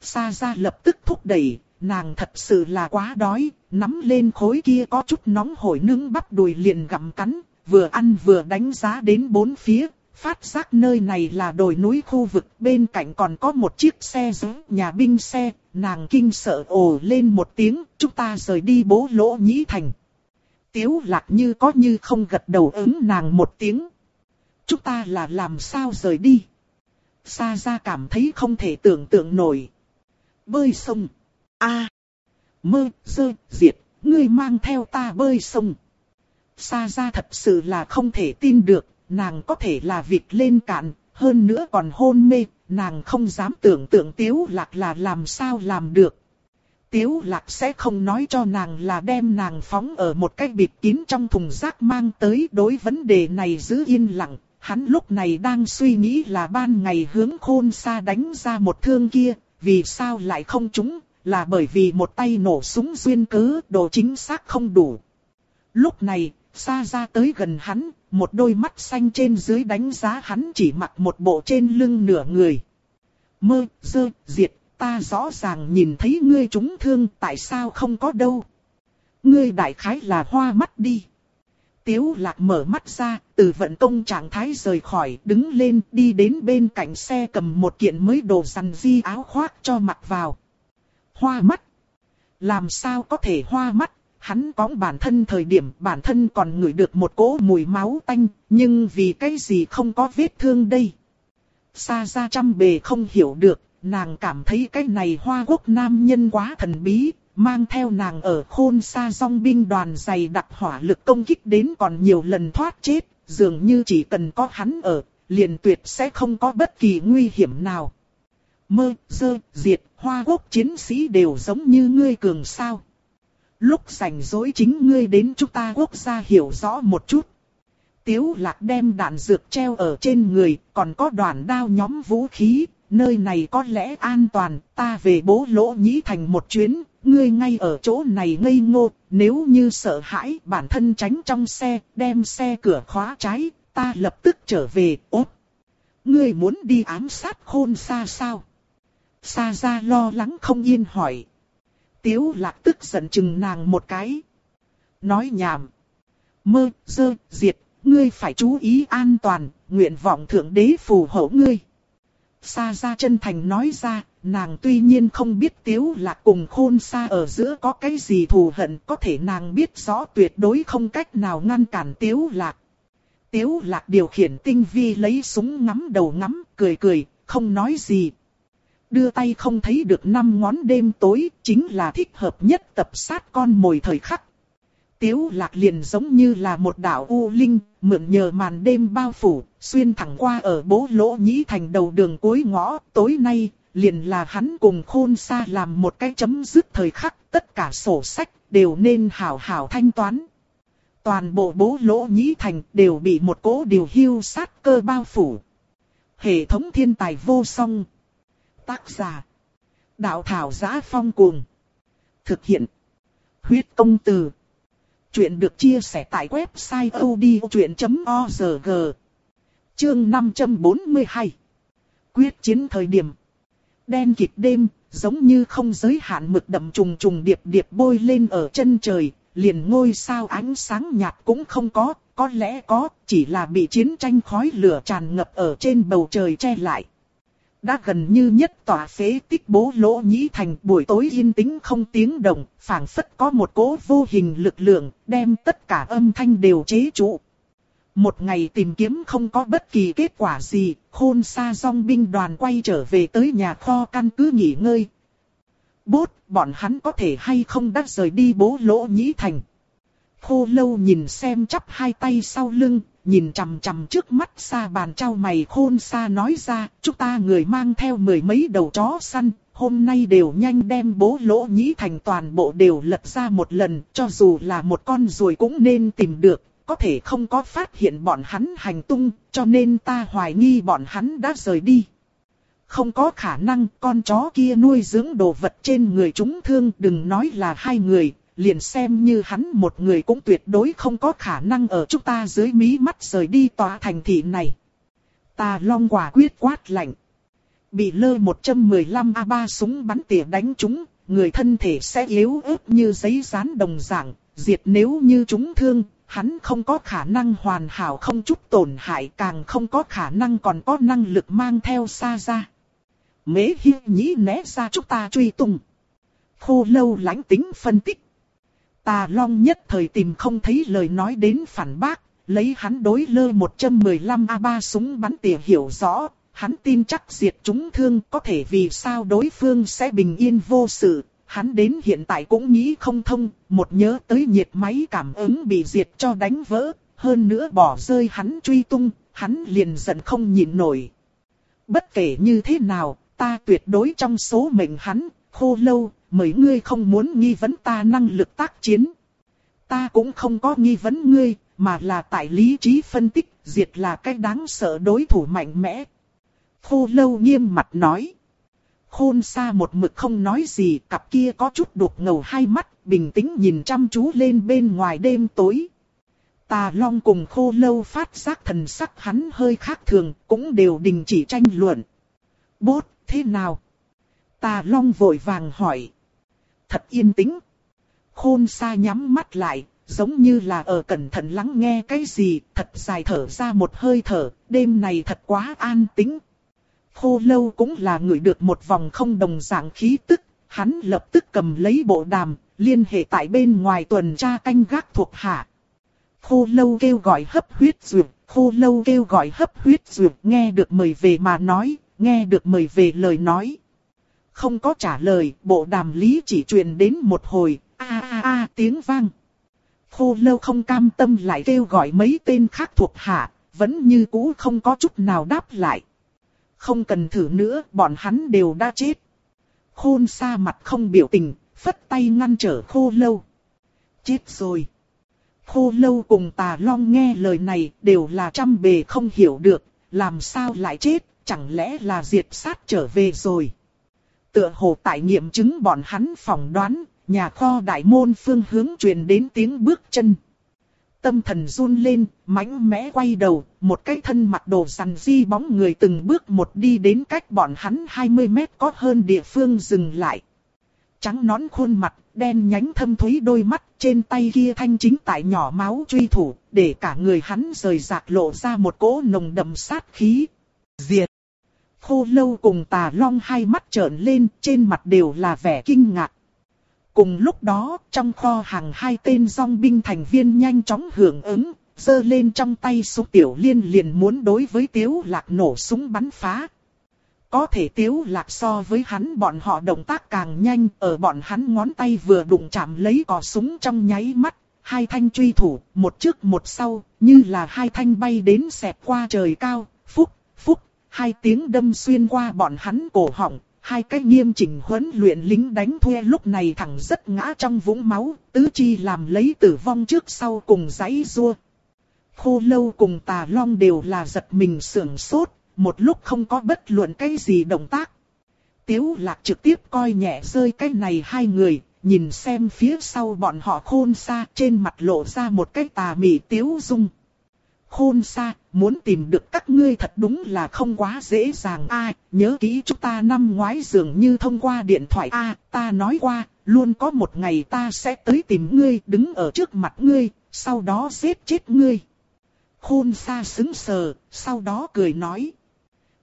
Speaker 1: Sa ra lập tức thúc đẩy, nàng thật sự là quá đói, nắm lên khối kia có chút nóng hổi nướng bắp đùi liền gặm cắn, vừa ăn vừa đánh giá đến bốn phía, phát giác nơi này là đồi núi khu vực, bên cạnh còn có một chiếc xe giữ nhà binh xe, nàng kinh sợ ồ lên một tiếng, chúng ta rời đi bố lỗ nhĩ thành. Tiếu lạc như có như không gật đầu ứng nàng một tiếng. Chúng ta là làm sao rời đi? Sa ra cảm thấy không thể tưởng tượng nổi. Bơi sông. a Mơ, dơ, diệt, ngươi mang theo ta bơi sông. Sa ra thật sự là không thể tin được, nàng có thể là việc lên cạn, hơn nữa còn hôn mê, nàng không dám tưởng tượng tiếu lạc là làm sao làm được. Tiếu lạc sẽ không nói cho nàng là đem nàng phóng ở một cái bịt kín trong thùng rác mang tới đối vấn đề này giữ yên lặng. Hắn lúc này đang suy nghĩ là ban ngày hướng khôn xa đánh ra một thương kia, vì sao lại không trúng, là bởi vì một tay nổ súng duyên cớ, độ chính xác không đủ. Lúc này, xa ra tới gần hắn, một đôi mắt xanh trên dưới đánh giá hắn chỉ mặc một bộ trên lưng nửa người. Mơ, dơ, diệt, ta rõ ràng nhìn thấy ngươi trúng thương, tại sao không có đâu. Ngươi đại khái là hoa mắt đi. Tiếu lạc mở mắt ra, từ vận công trạng thái rời khỏi, đứng lên, đi đến bên cạnh xe cầm một kiện mới đồ rằn di áo khoác cho mặc vào. Hoa mắt. Làm sao có thể hoa mắt, hắn có bản thân thời điểm bản thân còn ngửi được một cỗ mùi máu tanh, nhưng vì cái gì không có vết thương đây. Xa ra trăm bề không hiểu được, nàng cảm thấy cái này hoa quốc nam nhân quá thần bí, mang theo nàng ở khôn xa dòng binh đoàn dày đặc hỏa lực công kích đến còn nhiều lần thoát chết, dường như chỉ cần có hắn ở, liền tuyệt sẽ không có bất kỳ nguy hiểm nào. Mơ, dơ, diệt, hoa quốc chiến sĩ đều giống như ngươi cường sao. Lúc rảnh rỗi chính ngươi đến chúng ta quốc gia hiểu rõ một chút. Tiếu lạc đem đạn dược treo ở trên người, còn có đoàn đao nhóm vũ khí, nơi này có lẽ an toàn, ta về bố lỗ nhĩ thành một chuyến, ngươi ngay ở chỗ này ngây ngô, nếu như sợ hãi bản thân tránh trong xe, đem xe cửa khóa trái, ta lập tức trở về, ốp. Ngươi muốn đi ám sát khôn xa sao? Sa ra lo lắng không yên hỏi. Tiếu lạc tức giận chừng nàng một cái. Nói nhảm. Mơ, dơ, diệt, ngươi phải chú ý an toàn, nguyện vọng thượng đế phù hộ ngươi. Sa ra chân thành nói ra, nàng tuy nhiên không biết tiếu lạc cùng khôn xa ở giữa có cái gì thù hận, có thể nàng biết rõ tuyệt đối không cách nào ngăn cản tiếu lạc. Tiếu lạc điều khiển tinh vi lấy súng ngắm đầu ngắm, cười cười, không nói gì, Đưa tay không thấy được năm ngón đêm tối, chính là thích hợp nhất tập sát con mồi thời khắc. Tiếu lạc liền giống như là một đạo u linh, mượn nhờ màn đêm bao phủ, xuyên thẳng qua ở bố lỗ nhĩ thành đầu đường cuối ngõ, tối nay, liền là hắn cùng khôn xa làm một cái chấm dứt thời khắc, tất cả sổ sách, đều nên hảo hảo thanh toán. Toàn bộ bố lỗ nhĩ thành đều bị một cỗ điều hưu sát cơ bao phủ. Hệ thống thiên tài vô song. Tác giả. Đạo thảo giá phong cuồng. Thực hiện. Huyết công từ. Chuyện được chia sẻ tại website odchuyện.org. Chương 542. Quyết chiến thời điểm. Đen kịt đêm, giống như không giới hạn mực đậm trùng trùng điệp điệp bôi lên ở chân trời, liền ngôi sao ánh sáng nhạt cũng không có, có lẽ có, chỉ là bị chiến tranh khói lửa tràn ngập ở trên bầu trời che lại. Đã gần như nhất tòa phế tích bố lỗ nhĩ thành buổi tối yên tĩnh không tiếng động, phảng phất có một cỗ vô hình lực lượng, đem tất cả âm thanh đều chế trụ. Một ngày tìm kiếm không có bất kỳ kết quả gì, khôn xa dòng binh đoàn quay trở về tới nhà kho căn cứ nghỉ ngơi. Bốt, bọn hắn có thể hay không đã rời đi bố lỗ nhĩ thành. Khô lâu nhìn xem chắp hai tay sau lưng, nhìn chằm chằm trước mắt xa bàn trao mày khôn xa nói ra, chúng ta người mang theo mười mấy đầu chó săn, hôm nay đều nhanh đem bố lỗ nhĩ thành toàn bộ đều lật ra một lần, cho dù là một con ruồi cũng nên tìm được, có thể không có phát hiện bọn hắn hành tung, cho nên ta hoài nghi bọn hắn đã rời đi. Không có khả năng con chó kia nuôi dưỡng đồ vật trên người chúng thương đừng nói là hai người, liền xem như hắn một người cũng tuyệt đối không có khả năng ở chúng ta dưới mí mắt rời đi tòa thành thị này. Ta long quả quyết quát lạnh. Bị lơ 115 A3 súng bắn tỉa đánh chúng, người thân thể sẽ yếu ớt như giấy dán đồng dạng, diệt nếu như chúng thương, hắn không có khả năng hoàn hảo không chút tổn hại càng không có khả năng còn có năng lực mang theo xa ra. Mế hi nhĩ né ra chúng ta truy tung. Khô lâu lãnh tính phân tích. Tà Long nhất thời tìm không thấy lời nói đến phản bác, lấy hắn đối lơ 115 A3 súng bắn tỉa hiểu rõ, hắn tin chắc diệt chúng thương có thể vì sao đối phương sẽ bình yên vô sự. Hắn đến hiện tại cũng nghĩ không thông, một nhớ tới nhiệt máy cảm ứng bị diệt cho đánh vỡ, hơn nữa bỏ rơi hắn truy tung, hắn liền giận không nhịn nổi. bất kể như thế nào, ta tuyệt đối trong số mệnh hắn, khô lâu, mấy ngươi không muốn nghi vấn ta năng lực tác chiến. Ta cũng không có nghi vấn ngươi, mà là tại lý trí phân tích, diệt là cái đáng sợ đối thủ mạnh mẽ. Khô lâu nghiêm mặt nói. Khôn xa một mực không nói gì, cặp kia có chút đục ngầu hai mắt, bình tĩnh nhìn chăm chú lên bên ngoài đêm tối. Tà Long cùng khô lâu phát giác thần sắc hắn hơi khác thường, cũng đều đình chỉ tranh luận. Bốt, thế nào? Tà Long vội vàng hỏi. Thật yên tĩnh. Khôn xa nhắm mắt lại, giống như là ở cẩn thận lắng nghe cái gì, thật dài thở ra một hơi thở, đêm này thật quá an tĩnh. Khô lâu cũng là người được một vòng không đồng dạng khí tức, hắn lập tức cầm lấy bộ đàm, liên hệ tại bên ngoài tuần tra canh gác thuộc hạ. Khô lâu kêu gọi hấp huyết dược, khô lâu kêu gọi hấp huyết dược, nghe được mời về mà nói, nghe được mời về lời nói. Không có trả lời, bộ đàm lý chỉ truyền đến một hồi, a a a tiếng vang. Khô lâu không cam tâm lại kêu gọi mấy tên khác thuộc hạ, vẫn như cũ không có chút nào đáp lại. Không cần thử nữa, bọn hắn đều đã chết. Khôn xa mặt không biểu tình, phất tay ngăn trở khô lâu. Chết rồi. Khô lâu cùng tà long nghe lời này đều là trăm bề không hiểu được, làm sao lại chết, chẳng lẽ là diệt sát trở về rồi. Tựa hồ tại nghiệm chứng bọn hắn phỏng đoán, nhà kho đại môn phương hướng truyền đến tiếng bước chân. Tâm thần run lên, mãnh mẽ quay đầu, một cái thân mặt đồ sàn di bóng người từng bước một đi đến cách bọn hắn 20 mét có hơn địa phương dừng lại. Trắng nón khuôn mặt, đen nhánh thâm thúy đôi mắt, trên tay kia thanh chính tại nhỏ máu truy thủ, để cả người hắn rời rạc lộ ra một cỗ nồng đậm sát khí. Diệt! Khô lâu cùng tà long hai mắt trợn lên, trên mặt đều là vẻ kinh ngạc. Cùng lúc đó, trong kho hàng hai tên dòng binh thành viên nhanh chóng hưởng ứng, giơ lên trong tay súng tiểu liên liền muốn đối với tiếu lạc nổ súng bắn phá. Có thể tiếu lạc so với hắn bọn họ động tác càng nhanh, ở bọn hắn ngón tay vừa đụng chạm lấy cò súng trong nháy mắt, hai thanh truy thủ, một trước một sau, như là hai thanh bay đến xẹp qua trời cao, phúc, phúc, hai tiếng đâm xuyên qua bọn hắn cổ họng, hai cái nghiêm chỉnh huấn luyện lính đánh thuê lúc này thẳng rất ngã trong vũng máu, tứ chi làm lấy tử vong trước sau cùng giấy rua. Khô lâu cùng tà long đều là giật mình sưởng sốt, một lúc không có bất luận cái gì động tác. Tiếu lạc trực tiếp coi nhẹ rơi cái này hai người, nhìn xem phía sau bọn họ khôn xa trên mặt lộ ra một cái tà mị tiếu dung. Khôn xa, muốn tìm được các ngươi thật đúng là không quá dễ dàng a nhớ kỹ chúng ta năm ngoái dường như thông qua điện thoại a ta nói qua, luôn có một ngày ta sẽ tới tìm ngươi đứng ở trước mặt ngươi, sau đó giết chết ngươi. Khôn xa xứng sờ, sau đó cười nói.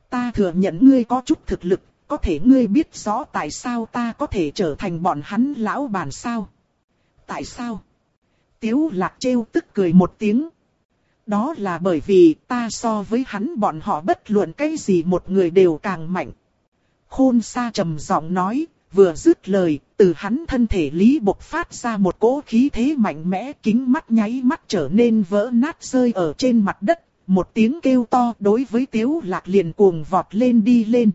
Speaker 1: Ta thừa nhận ngươi có chút thực lực, có thể ngươi biết rõ tại sao ta có thể trở thành bọn hắn lão bản sao? Tại sao? Tiếu lạc trêu tức cười một tiếng. Đó là bởi vì ta so với hắn bọn họ bất luận cái gì một người đều càng mạnh. Khôn xa trầm giọng nói, vừa dứt lời, từ hắn thân thể lý bộc phát ra một cỗ khí thế mạnh mẽ kính mắt nháy mắt trở nên vỡ nát rơi ở trên mặt đất, một tiếng kêu to đối với tiếu lạc liền cuồng vọt lên đi lên.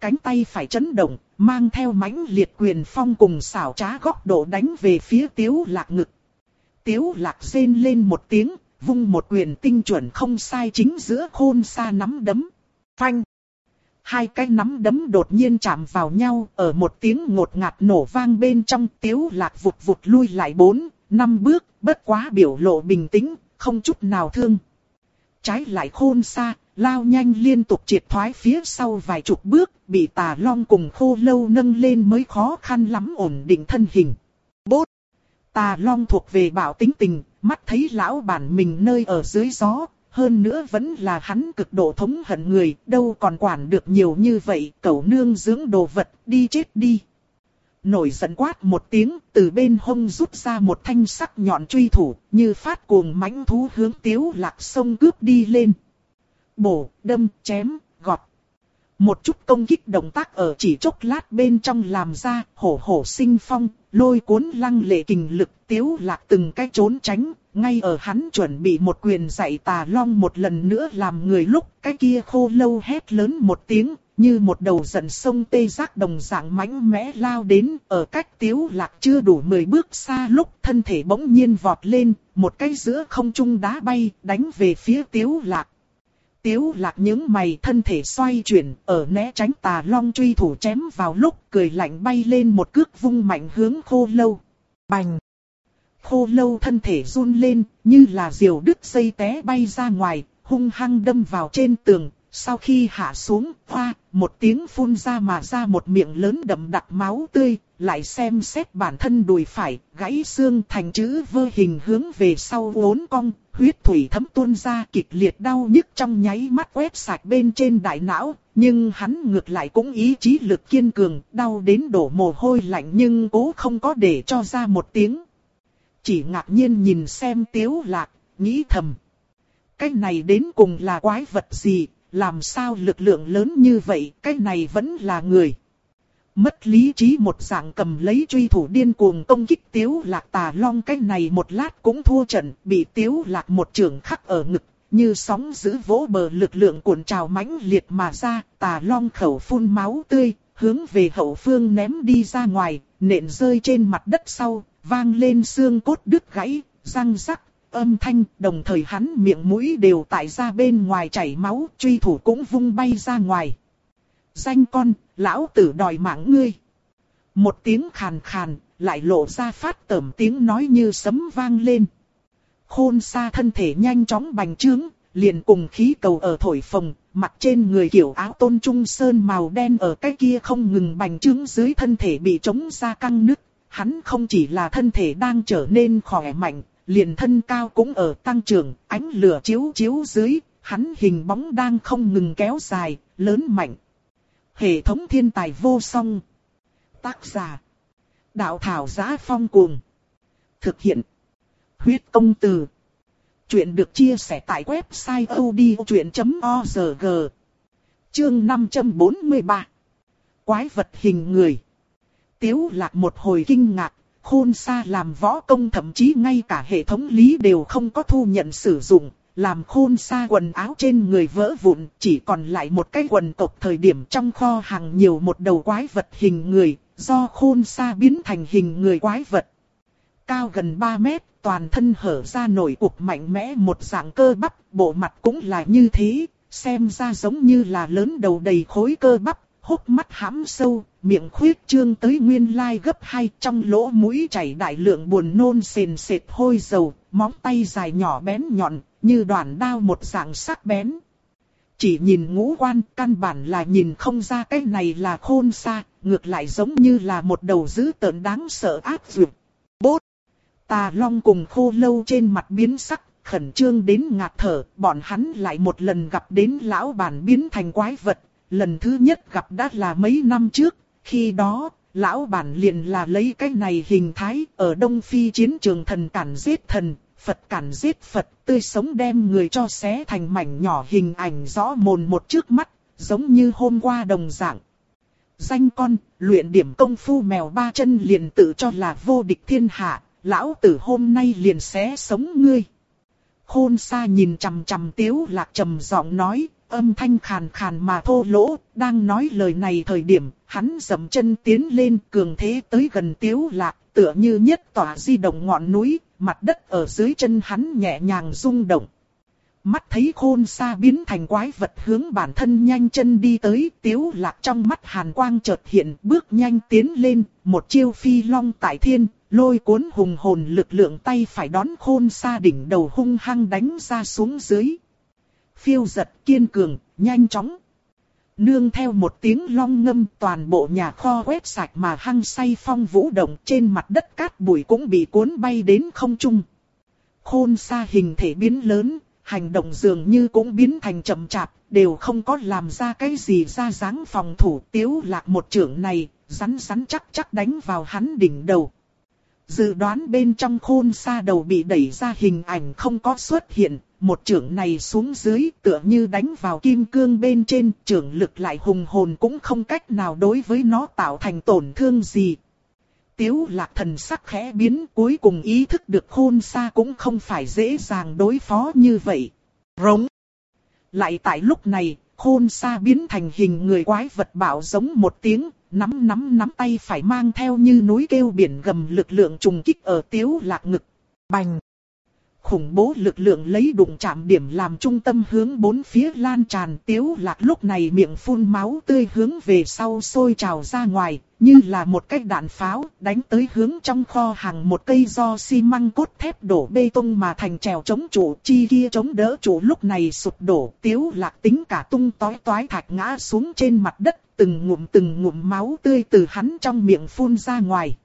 Speaker 1: Cánh tay phải chấn động, mang theo mãnh liệt quyền phong cùng xảo trá góc độ đánh về phía tiếu lạc ngực. Tiếu lạc rên lên một tiếng, vung một quyền tinh chuẩn không sai chính giữa khôn xa nắm đấm. Phanh! Hai cái nắm đấm đột nhiên chạm vào nhau, ở một tiếng ngột ngạt nổ vang bên trong tiếu lạc vụt vụt lui lại bốn, năm bước, bất quá biểu lộ bình tĩnh, không chút nào thương. Trái lại khôn xa, lao nhanh liên tục triệt thoái phía sau vài chục bước, bị tà long cùng khô lâu nâng lên mới khó khăn lắm ổn định thân hình. Tà long thuộc về bảo tính tình, mắt thấy lão bản mình nơi ở dưới gió, hơn nữa vẫn là hắn cực độ thống hận người, đâu còn quản được nhiều như vậy, cậu nương dưỡng đồ vật, đi chết đi. Nổi giận quát một tiếng, từ bên hông rút ra một thanh sắc nhọn truy thủ, như phát cuồng mãnh thú hướng tiếu lạc sông cướp đi lên. Bổ, đâm, chém. Một chút công kích động tác ở chỉ chốc lát bên trong làm ra, hổ hổ sinh phong, lôi cuốn lăng lệ kình lực tiếu lạc từng cái trốn tránh, ngay ở hắn chuẩn bị một quyền dạy tà long một lần nữa làm người lúc, cái kia khô lâu hét lớn một tiếng, như một đầu dần sông tê giác đồng dạng mãnh mẽ lao đến, ở cách tiếu lạc chưa đủ 10 bước xa lúc thân thể bỗng nhiên vọt lên, một cái giữa không trung đá bay, đánh về phía tiếu lạc. Tiếu lạc những mày thân thể xoay chuyển, ở né tránh tà long truy thủ chém vào lúc cười lạnh bay lên một cước vung mạnh hướng khô lâu. Bành! Khô lâu thân thể run lên, như là diều đứt dây té bay ra ngoài, hung hăng đâm vào trên tường. Sau khi hạ xuống, hoa, một tiếng phun ra mà ra một miệng lớn đậm đặc máu tươi, lại xem xét bản thân đùi phải, gãy xương thành chữ vơ hình hướng về sau uốn cong, huyết thủy thấm tuôn ra kịch liệt đau nhức trong nháy mắt quét sạch bên trên đại não, nhưng hắn ngược lại cũng ý chí lực kiên cường, đau đến đổ mồ hôi lạnh nhưng cố không có để cho ra một tiếng. Chỉ ngạc nhiên nhìn xem tiếu lạc, nghĩ thầm. Cái này đến cùng là quái vật gì, làm sao lực lượng lớn như vậy, cái này vẫn là người. Mất lý trí một dạng cầm lấy truy thủ điên cuồng công kích tiếu lạc tà long cái này một lát cũng thua trận, bị tiếu lạc một trường khắc ở ngực, như sóng giữ vỗ bờ lực lượng cuộn trào mãnh liệt mà ra, tà long khẩu phun máu tươi, hướng về hậu phương ném đi ra ngoài, nện rơi trên mặt đất sau, vang lên xương cốt đứt gãy, răng rắc, âm thanh, đồng thời hắn miệng mũi đều tại ra bên ngoài chảy máu, truy thủ cũng vung bay ra ngoài. Danh con, lão tử đòi mạng ngươi. Một tiếng khàn khàn, lại lộ ra phát tẩm tiếng nói như sấm vang lên. Khôn xa thân thể nhanh chóng bành trướng, liền cùng khí cầu ở thổi phồng, mặt trên người kiểu áo tôn trung sơn màu đen ở cái kia không ngừng bành trướng dưới thân thể bị trống ra căng nứt. Hắn không chỉ là thân thể đang trở nên khỏe mạnh, liền thân cao cũng ở tăng trưởng, ánh lửa chiếu chiếu dưới, hắn hình bóng đang không ngừng kéo dài, lớn mạnh. Hệ thống thiên tài vô song. Tác giả. Đạo thảo giá phong cuồng. Thực hiện. Huyết công từ. Chuyện được chia sẻ tại website odchuyện.org. Chương 543. Quái vật hình người. Tiếu lạc một hồi kinh ngạc, khôn xa làm võ công thậm chí ngay cả hệ thống lý đều không có thu nhận sử dụng, làm khôn xa quần áo trên người vỡ vụn, chỉ còn lại một cái quần tộc thời điểm trong kho hàng nhiều một đầu quái vật hình người, do khôn xa biến thành hình người quái vật. Cao gần 3 mét, toàn thân hở ra nổi cục mạnh mẽ một dạng cơ bắp, bộ mặt cũng là như thế, xem ra giống như là lớn đầu đầy khối cơ bắp, hốc mắt hãm sâu, miệng khuyết trương tới nguyên lai gấp hai trong lỗ mũi chảy đại lượng buồn nôn sền sệt hôi dầu, móng tay dài nhỏ bén nhọn, như đoàn đao một dạng sắc bén. Chỉ nhìn ngũ quan, căn bản là nhìn không ra cái này là khôn xa, ngược lại giống như là một đầu dữ tợn đáng sợ ác dược. Bốt! Tà long cùng khô lâu trên mặt biến sắc, khẩn trương đến ngạt thở, bọn hắn lại một lần gặp đến lão bản biến thành quái vật. Lần thứ nhất gặp đã là mấy năm trước, khi đó, lão bản liền là lấy cái này hình thái ở Đông Phi chiến trường thần cản giết thần, Phật cản giết Phật, tươi sống đem người cho xé thành mảnh nhỏ hình ảnh rõ mồn một trước mắt, giống như hôm qua đồng dạng. Danh con, luyện điểm công phu mèo ba chân liền tự cho là vô địch thiên hạ, lão tử hôm nay liền xé sống ngươi. Khôn xa nhìn chằm chằm tiếu lạc trầm giọng nói, âm thanh khàn khàn mà thô lỗ, đang nói lời này thời điểm, hắn dậm chân tiến lên cường thế tới gần tiếu lạc, tựa như nhất tỏa di động ngọn núi, mặt đất ở dưới chân hắn nhẹ nhàng rung động. Mắt thấy khôn xa biến thành quái vật hướng bản thân nhanh chân đi tới, tiếu lạc trong mắt hàn quang chợt hiện, bước nhanh tiến lên, một chiêu phi long tại thiên, lôi cuốn hùng hồn lực lượng tay phải đón khôn xa đỉnh đầu hung hăng đánh ra xuống dưới. Phiêu giật kiên cường, nhanh chóng. Nương theo một tiếng long ngâm toàn bộ nhà kho quét sạch mà hăng say phong vũ động trên mặt đất cát bụi cũng bị cuốn bay đến không trung. Khôn xa hình thể biến lớn, hành động dường như cũng biến thành chậm chạp, đều không có làm ra cái gì ra dáng phòng thủ tiếu lạc một trưởng này, rắn rắn chắc chắc đánh vào hắn đỉnh đầu. Dự đoán bên trong khôn xa đầu bị đẩy ra hình ảnh không có xuất hiện, một trưởng này xuống dưới tựa như đánh vào kim cương bên trên, trưởng lực lại hùng hồn cũng không cách nào đối với nó tạo thành tổn thương gì. Tiếu lạc thần sắc khẽ biến cuối cùng ý thức được khôn xa cũng không phải dễ dàng đối phó như vậy. Rống. Lại tại lúc này, khôn xa biến thành hình người quái vật bảo giống một tiếng, nắm nắm nắm tay phải mang theo như núi kêu biển gầm lực lượng trùng kích ở tiếu lạc ngực. Bành! Khủng bố lực lượng lấy đụng chạm điểm làm trung tâm hướng bốn phía lan tràn tiếu lạc lúc này miệng phun máu tươi hướng về sau sôi trào ra ngoài, như là một cái đạn pháo đánh tới hướng trong kho hàng một cây do xi măng cốt thép đổ bê tông mà thành trèo chống trụ chi kia chống đỡ trụ lúc này sụp đổ tiếu lạc tính cả tung tói toái thạch ngã xuống trên mặt đất từng ngụm từng ngụm máu tươi từ hắn trong miệng phun ra ngoài.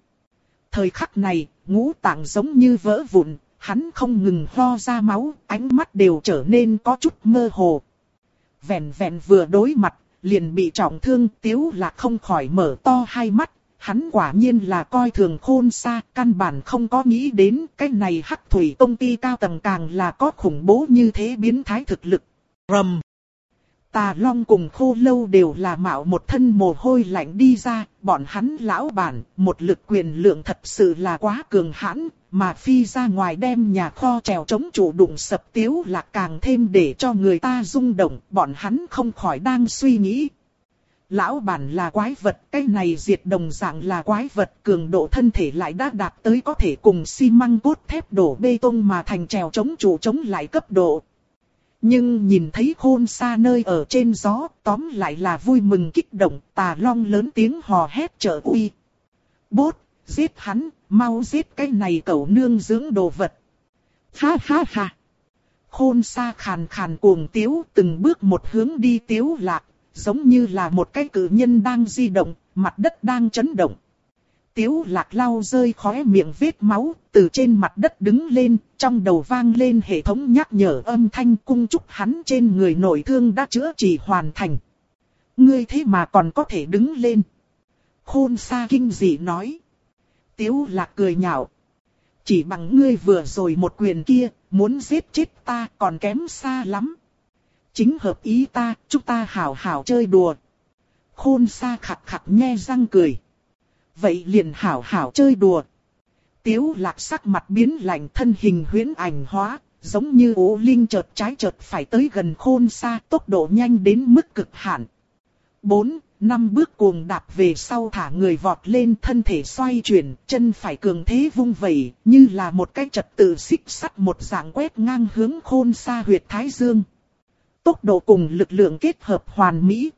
Speaker 1: Thời khắc này, ngũ tạng giống như vỡ vụn, hắn không ngừng ho ra máu, ánh mắt đều trở nên có chút mơ hồ. Vẹn vẹn vừa đối mặt, liền bị trọng thương tiếu là không khỏi mở to hai mắt. Hắn quả nhiên là coi thường khôn xa, căn bản không có nghĩ đến cái này hắc thủy công ty cao tầng càng là có khủng bố như thế biến thái thực lực. Rầm! Tà Long cùng khô lâu đều là mạo một thân mồ hôi lạnh đi ra, bọn hắn lão bản, một lực quyền lượng thật sự là quá cường hãn, mà phi ra ngoài đem nhà kho trèo chống chủ đụng sập tiếu là càng thêm để cho người ta rung động, bọn hắn không khỏi đang suy nghĩ. Lão bản là quái vật, cái này diệt đồng dạng là quái vật, cường độ thân thể lại đã đạt tới có thể cùng xi măng cốt thép đổ bê tông mà thành trèo chống chủ chống lại cấp độ. Nhưng nhìn thấy khôn xa nơi ở trên gió, tóm lại là vui mừng kích động, tà long lớn tiếng hò hét trợ uy. Bốt, giết hắn, mau giết cái này cậu nương dưỡng đồ vật. Ha ha ha. Khôn xa khàn khàn cuồng tiếu từng bước một hướng đi tiếu lạc, giống như là một cái cử nhân đang di động, mặt đất đang chấn động. Tiếu lạc lau rơi khóe miệng vết máu, từ trên mặt đất đứng lên, trong đầu vang lên hệ thống nhắc nhở âm thanh cung chúc hắn trên người nội thương đã chữa trị hoàn thành. Ngươi thế mà còn có thể đứng lên. Khôn xa kinh dị nói. Tiếu lạc cười nhạo. Chỉ bằng ngươi vừa rồi một quyền kia, muốn giết chết ta còn kém xa lắm. Chính hợp ý ta, chúng ta hảo hảo chơi đùa. Khôn xa khặt khặt nghe răng cười. Vậy liền hảo hảo chơi đùa. Tiếu lạc sắc mặt biến lạnh thân hình huyễn ảnh hóa, giống như ố linh chợt trái chợt phải tới gần khôn xa tốc độ nhanh đến mức cực hạn. 4. Năm bước cuồng đạp về sau thả người vọt lên thân thể xoay chuyển, chân phải cường thế vung vẩy, như là một cái trật tự xích sắt một dạng quét ngang hướng khôn xa huyệt thái dương. Tốc độ cùng lực lượng kết hợp hoàn mỹ.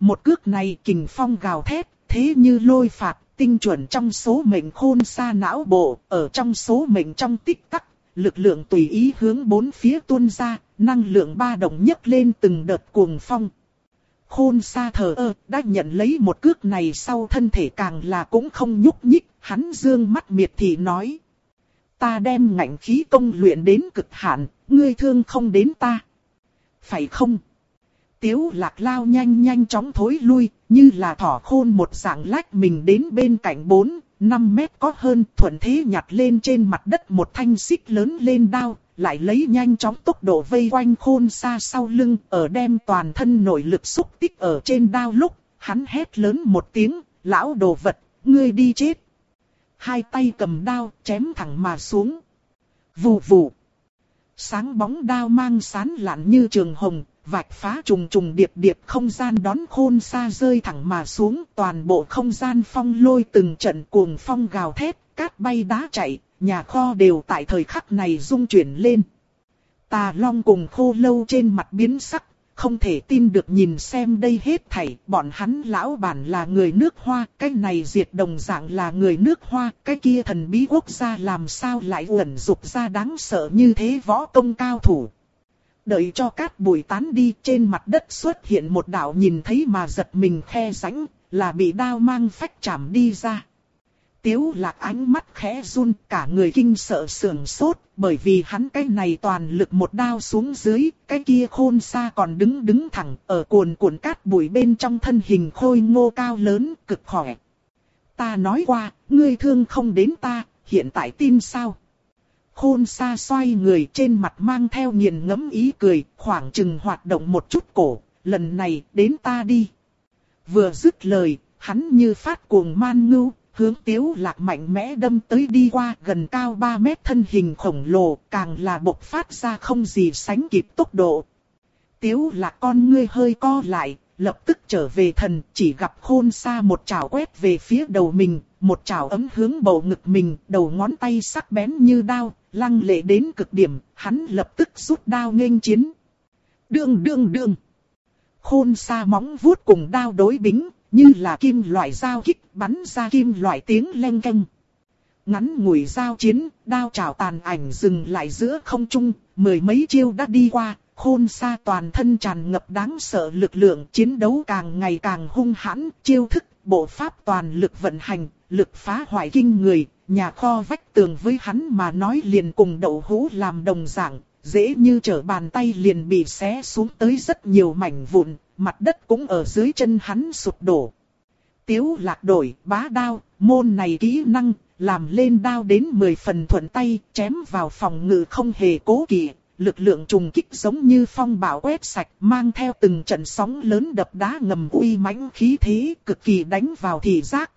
Speaker 1: Một cước này kình phong gào thét, thế như lôi phạt, tinh chuẩn trong số mệnh khôn xa não bộ, ở trong số mệnh trong tích tắc, lực lượng tùy ý hướng bốn phía tuôn ra, năng lượng ba động nhấc lên từng đợt cuồng phong. Khôn xa thờ ơ, đã nhận lấy một cước này sau thân thể càng là cũng không nhúc nhích, hắn dương mắt miệt thì nói. Ta đem ngạnh khí công luyện đến cực hạn, ngươi thương không đến ta. Phải không? Tiếu lạc lao nhanh nhanh chóng thối lui, như là thỏ khôn một dạng lách mình đến bên cạnh 4, 5 mét có hơn thuận thế nhặt lên trên mặt đất một thanh xích lớn lên đao, lại lấy nhanh chóng tốc độ vây quanh khôn xa sau lưng, ở đem toàn thân nội lực xúc tích ở trên đao lúc, hắn hét lớn một tiếng, lão đồ vật, ngươi đi chết. Hai tay cầm đao, chém thẳng mà xuống. Vù vù. Sáng bóng đao mang sán lạn như trường hồng, vạch phá trùng trùng điệp điệp không gian đón khôn xa rơi thẳng mà xuống, toàn bộ không gian phong lôi từng trận cuồng phong gào thét, cát bay đá chạy, nhà kho đều tại thời khắc này rung chuyển lên. Tà Long cùng khô lâu trên mặt biến sắc, không thể tin được nhìn xem đây hết thảy, bọn hắn lão bản là người nước hoa, cái này diệt đồng dạng là người nước hoa, cái kia thần bí quốc gia làm sao lại uẩn dục ra đáng sợ như thế võ công cao thủ. Đợi cho cát bụi tán đi trên mặt đất xuất hiện một đạo nhìn thấy mà giật mình khe rãnh, là bị đao mang phách chạm đi ra. Tiếu lạc ánh mắt khẽ run cả người kinh sợ sườn sốt, bởi vì hắn cái này toàn lực một đao xuống dưới, cái kia khôn xa còn đứng đứng thẳng ở cuồn cuộn cát bụi bên trong thân hình khôi ngô cao lớn, cực khỏe. Ta nói qua, ngươi thương không đến ta, hiện tại tin sao? Khôn xa xoay người trên mặt mang theo nghiền ngẫm ý cười, khoảng chừng hoạt động một chút cổ, lần này đến ta đi. Vừa dứt lời, hắn như phát cuồng man ngưu, hướng tiếu lạc mạnh mẽ đâm tới đi qua gần cao 3 mét thân hình khổng lồ, càng là bộc phát ra không gì sánh kịp tốc độ. Tiếu lạc con ngươi hơi co lại, lập tức trở về thần, chỉ gặp khôn xa một chảo quét về phía đầu mình, một chảo ấm hướng bầu ngực mình, đầu ngón tay sắc bén như đao, lăng lệ đến cực điểm, hắn lập tức rút đao nghênh chiến. Đương đương đương. Khôn xa móng vuốt cùng đao đối bính, như là kim loại dao kích bắn ra kim loại tiếng leng keng, Ngắn ngủi giao chiến, đao chảo tàn ảnh dừng lại giữa không trung, mười mấy chiêu đã đi qua, khôn xa toàn thân tràn ngập đáng sợ lực lượng chiến đấu càng ngày càng hung hãn, chiêu thức, bộ pháp toàn lực vận hành, lực phá hoại kinh người, nhà kho vách tường với hắn mà nói liền cùng đậu hũ làm đồng dạng, dễ như trở bàn tay liền bị xé xuống tới rất nhiều mảnh vụn, mặt đất cũng ở dưới chân hắn sụp đổ. Tiếu lạc đổi, bá đao, môn này kỹ năng, làm lên đao đến 10 phần thuận tay, chém vào phòng ngự không hề cố kỵ. Lực lượng trùng kích giống như phong bão quét sạch, mang theo từng trận sóng lớn đập đá ngầm uy mãnh khí thế, cực kỳ đánh vào thị giác.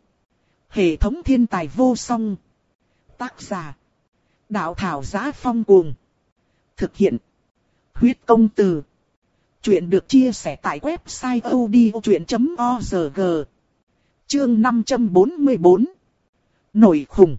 Speaker 1: Hệ thống thiên tài vô song. Tác giả. Đạo thảo giá phong cuồng. Thực hiện. Huyết công từ. Chuyện được chia sẻ tại website odchuyện.org. Chương 544. Nổi khủng.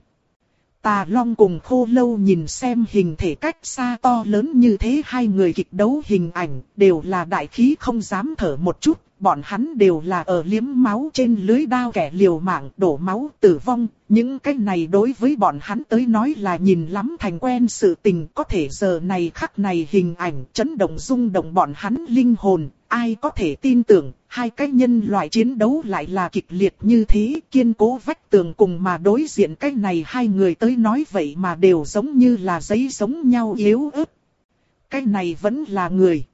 Speaker 1: Tà Long cùng Khô Lâu nhìn xem hình thể cách xa to lớn như thế hai người kịch đấu hình ảnh đều là đại khí không dám thở một chút, bọn hắn đều là ở liếm máu trên lưới đao kẻ liều mạng đổ máu tử vong. Những cái này đối với bọn hắn tới nói là nhìn lắm thành quen sự tình có thể giờ này khắc này hình ảnh chấn động rung động bọn hắn linh hồn. Ai có thể tin tưởng, hai cái nhân loại chiến đấu lại là kịch liệt như thế, kiên cố vách tường cùng mà đối diện cái này hai người tới nói vậy mà đều giống như là giấy giống nhau yếu ớt. Cái này vẫn là người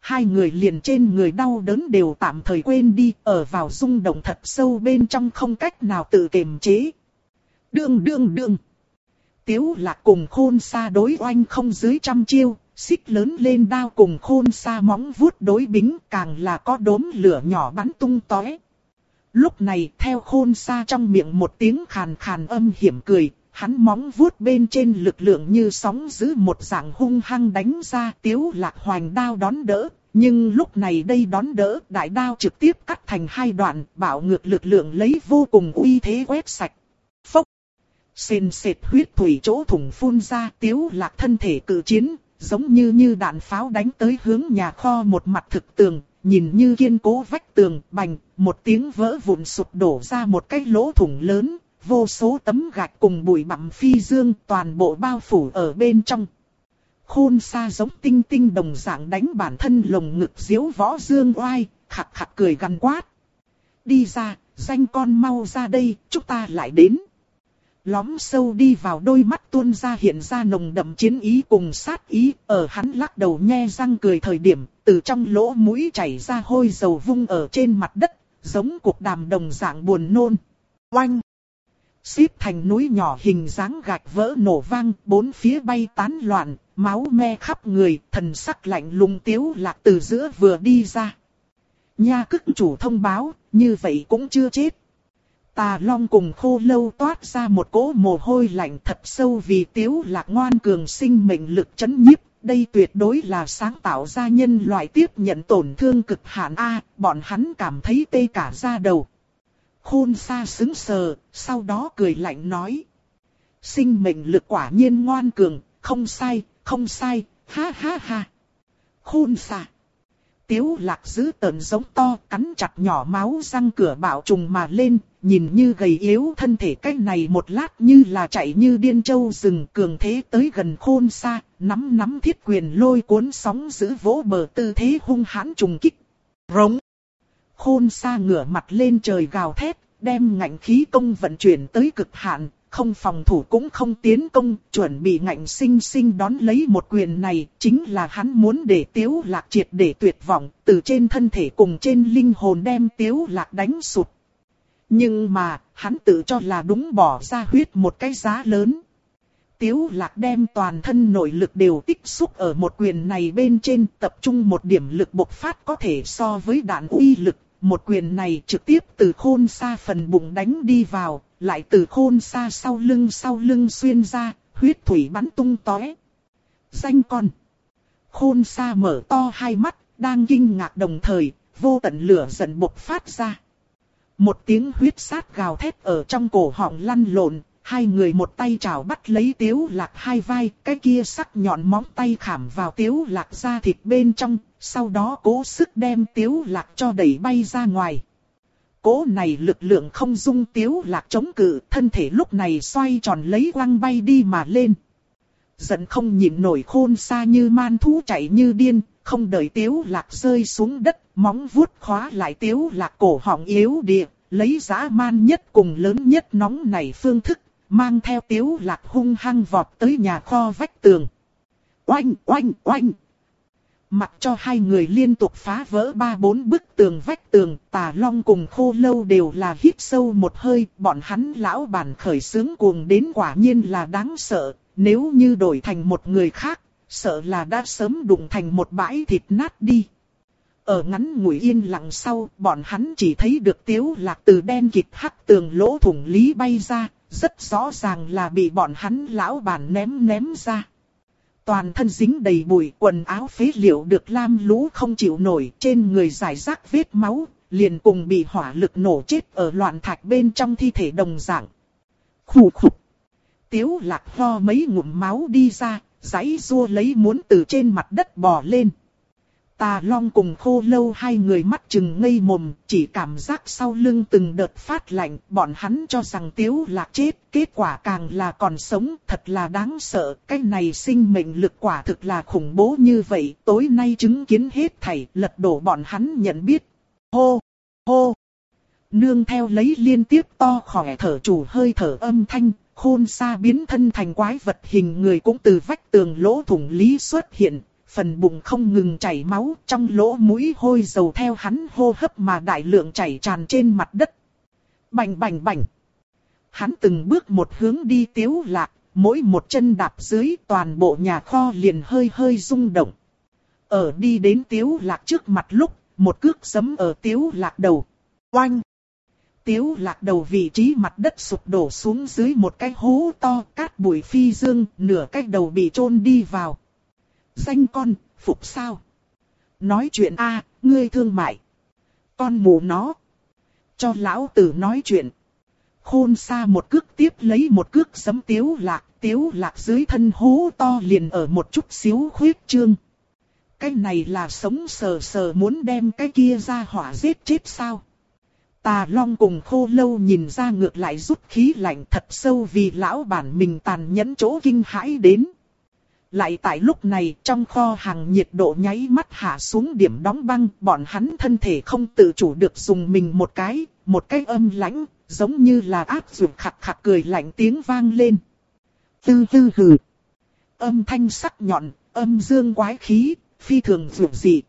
Speaker 1: hai người liền trên người đau đớn đều tạm thời quên đi, ở vào rung động thật sâu bên trong không cách nào tự kiềm chế. Đương đương đương. Tiếu lạc cùng khôn xa đối oanh không dưới trăm chiêu, xích lớn lên đao cùng khôn xa móng vuốt đối bính càng là có đốm lửa nhỏ bắn tung tóe. Lúc này theo khôn xa trong miệng một tiếng khàn khàn âm hiểm cười, hắn móng vuốt bên trên lực lượng như sóng giữ một dạng hung hăng đánh ra tiếu lạc hoành đao đón đỡ. Nhưng lúc này đây đón đỡ đại đao trực tiếp cắt thành hai đoạn, bảo ngược lực lượng lấy vô cùng uy thế quét sạch. Phốc! Xên xệt huyết thủy chỗ thủng phun ra tiếu lạc thân thể cự chiến, giống như như đạn pháo đánh tới hướng nhà kho một mặt thực tường, nhìn như kiên cố vách tường, bành, một tiếng vỡ vụn sụp đổ ra một cái lỗ thủng lớn, vô số tấm gạch cùng bụi bặm phi dương toàn bộ bao phủ ở bên trong. Khôn xa giống tinh tinh đồng dạng đánh bản thân lồng ngực diếu võ dương oai, khặt khặt cười gằn quát. Đi ra, danh con mau ra đây, chúng ta lại đến. Lóm sâu đi vào đôi mắt tuôn ra hiện ra nồng đậm chiến ý cùng sát ý, ở hắn lắc đầu nhe răng cười thời điểm, từ trong lỗ mũi chảy ra hôi dầu vung ở trên mặt đất, giống cuộc đàm đồng dạng buồn nôn. Oanh! Xíp thành núi nhỏ hình dáng gạch vỡ nổ vang, bốn phía bay tán loạn, máu me khắp người, thần sắc lạnh lùng tiếu lạc từ giữa vừa đi ra. Nha cức chủ thông báo, như vậy cũng chưa chết. Tà long cùng khô lâu toát ra một cỗ mồ hôi lạnh thật sâu vì tiếu lạc ngoan cường sinh mệnh lực chấn nhiếp. Đây tuyệt đối là sáng tạo ra nhân loại tiếp nhận tổn thương cực hạn A, bọn hắn cảm thấy tê cả da đầu. Khôn xa xứng sờ, sau đó cười lạnh nói. Sinh mệnh lực quả nhiên ngoan cường, không sai, không sai, ha ha ha. Khôn xa. Tiếu lạc giữ tờn giống to, cắn chặt nhỏ máu răng cửa bạo trùng mà lên, nhìn như gầy yếu thân thể cái này một lát như là chạy như điên châu rừng cường thế tới gần khôn xa, nắm nắm thiết quyền lôi cuốn sóng giữ vỗ bờ tư thế hung hãn trùng kích. Rống. Khôn xa ngửa mặt lên trời gào thét, đem ngạnh khí công vận chuyển tới cực hạn, không phòng thủ cũng không tiến công, chuẩn bị ngạnh sinh sinh đón lấy một quyền này, chính là hắn muốn để tiếu lạc triệt để tuyệt vọng, từ trên thân thể cùng trên linh hồn đem tiếu lạc đánh sụt. Nhưng mà, hắn tự cho là đúng bỏ ra huyết một cái giá lớn. Tiếu lạc đem toàn thân nội lực đều tích xúc ở một quyền này bên trên tập trung một điểm lực bộc phát có thể so với đạn uy lực. Một quyền này trực tiếp từ khôn xa phần bụng đánh đi vào, lại từ khôn xa sau lưng sau lưng xuyên ra, huyết thủy bắn tung tóe. Danh con. Khôn xa mở to hai mắt, đang kinh ngạc đồng thời, vô tận lửa giận bộc phát ra. Một tiếng huyết sát gào thét ở trong cổ họng lăn lộn, hai người một tay chảo bắt lấy tiếu lạc hai vai, cái kia sắc nhọn móng tay khảm vào tiếu lạc ra thịt bên trong, sau đó cố sức đem tiếu lạc cho đẩy bay ra ngoài. Cố này lực lượng không dung tiếu lạc chống cự, thân thể lúc này xoay tròn lấy quăng bay đi mà lên. Giận không nhịn nổi khôn xa như man thú chạy như điên, không đợi tiếu lạc rơi xuống đất, móng vuốt khóa lại tiếu lạc cổ họng yếu địa, lấy giá man nhất cùng lớn nhất nóng này phương thức, mang theo tiếu lạc hung hăng vọt tới nhà kho vách tường. Oanh, oanh, oanh! Mặc cho hai người liên tục phá vỡ ba bốn bức tường vách tường, tà long cùng khô lâu đều là hít sâu một hơi, bọn hắn lão bản khởi sướng cuồng đến quả nhiên là đáng sợ, nếu như đổi thành một người khác, sợ là đã sớm đụng thành một bãi thịt nát đi. Ở ngắn ngủi yên lặng sau, bọn hắn chỉ thấy được tiếu lạc từ đen kịt hắc tường lỗ thủng lý bay ra, rất rõ ràng là bị bọn hắn lão bản ném ném ra. Toàn thân dính đầy bụi, quần áo phế liệu được lam lũ không chịu nổi, trên người giải rác vết máu, liền cùng bị hỏa lực nổ chết ở loạn thạch bên trong thi thể đồng dạng. Khủ khục. Tiếu lạc ho mấy ngụm máu đi ra, giấy rua lấy muốn từ trên mặt đất bò lên. Tà Long cùng khô lâu hai người mắt chừng ngây mồm, chỉ cảm giác sau lưng từng đợt phát lạnh, bọn hắn cho rằng tiếu lạc chết, kết quả càng là còn sống, thật là đáng sợ, cái này sinh mệnh lực quả thực là khủng bố như vậy, tối nay chứng kiến hết thảy, lật đổ bọn hắn nhận biết. Hô, hô, nương theo lấy liên tiếp to khỏe thở chủ hơi thở âm thanh, khôn xa biến thân thành quái vật hình người cũng từ vách tường lỗ thủng lý xuất hiện, phần bụng không ngừng chảy máu, trong lỗ mũi hôi dầu theo hắn hô hấp mà đại lượng chảy tràn trên mặt đất. Bành bành bành. Hắn từng bước một hướng đi tiếu lạc, mỗi một chân đạp dưới toàn bộ nhà kho liền hơi hơi rung động. Ở đi đến tiếu lạc trước mặt lúc, một cước giấm ở tiếu lạc đầu. Oanh! Tiếu lạc đầu vị trí mặt đất sụp đổ xuống dưới một cái hố to, cát bụi phi dương, nửa cái đầu bị chôn đi vào danh con, phục sao? Nói chuyện a, ngươi thương mại. Con mù nó. Cho lão tử nói chuyện. Khôn xa một cước tiếp lấy một cước sấm tiếu lạc, tiếu lạc dưới thân hố to liền ở một chút xíu khuyết trương. Cái này là sống sờ sờ muốn đem cái kia ra hỏa giết chết sao? Tà Long cùng khô lâu nhìn ra ngược lại rút khí lạnh thật sâu vì lão bản mình tàn nhẫn chỗ kinh hãi đến. Lại tại lúc này trong kho hàng nhiệt độ nháy mắt hạ xuống điểm đóng băng, bọn hắn thân thể không tự chủ được dùng mình một cái, một cái âm lãnh, giống như là áp dụng khặt khặt cười lạnh tiếng vang lên. Tư tư hừ. Âm thanh sắc nhọn, âm dương quái khí, phi thường dụng dị.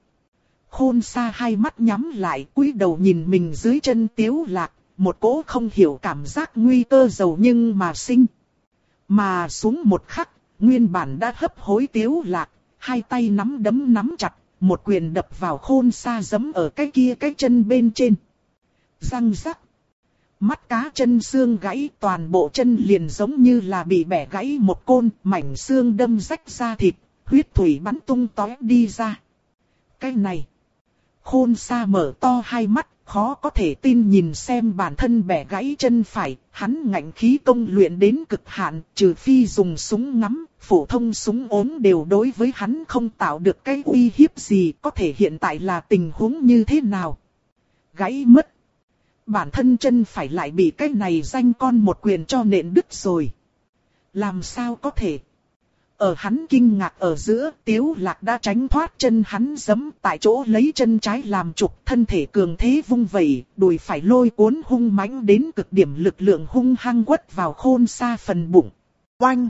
Speaker 1: Khôn xa hai mắt nhắm lại cúi đầu nhìn mình dưới chân tiếu lạc, một cỗ không hiểu cảm giác nguy cơ giàu nhưng mà sinh. Mà xuống một khắc, Nguyên bản đã hấp hối tiếu lạc, hai tay nắm đấm nắm chặt, một quyền đập vào khôn xa giấm ở cái kia cái chân bên trên. Răng rắc. Mắt cá chân xương gãy toàn bộ chân liền giống như là bị bẻ gãy một côn, mảnh xương đâm rách ra thịt, huyết thủy bắn tung tóe đi ra. Cái này. Khôn xa mở to hai mắt, khó có thể tin nhìn xem bản thân bẻ gãy chân phải, hắn ngạnh khí công luyện đến cực hạn, trừ phi dùng súng ngắm, phổ thông súng ốm đều đối với hắn không tạo được cái uy hiếp gì, có thể hiện tại là tình huống như thế nào. Gãy mất. Bản thân chân phải lại bị cái này danh con một quyền cho nện đứt rồi. Làm sao có thể? Ở hắn kinh ngạc ở giữa, tiếu lạc đã tránh thoát chân hắn giấm tại chỗ lấy chân trái làm trục thân thể cường thế vung vẩy, đùi phải lôi cuốn hung mãnh đến cực điểm lực lượng hung hăng quất vào khôn xa phần bụng. Oanh!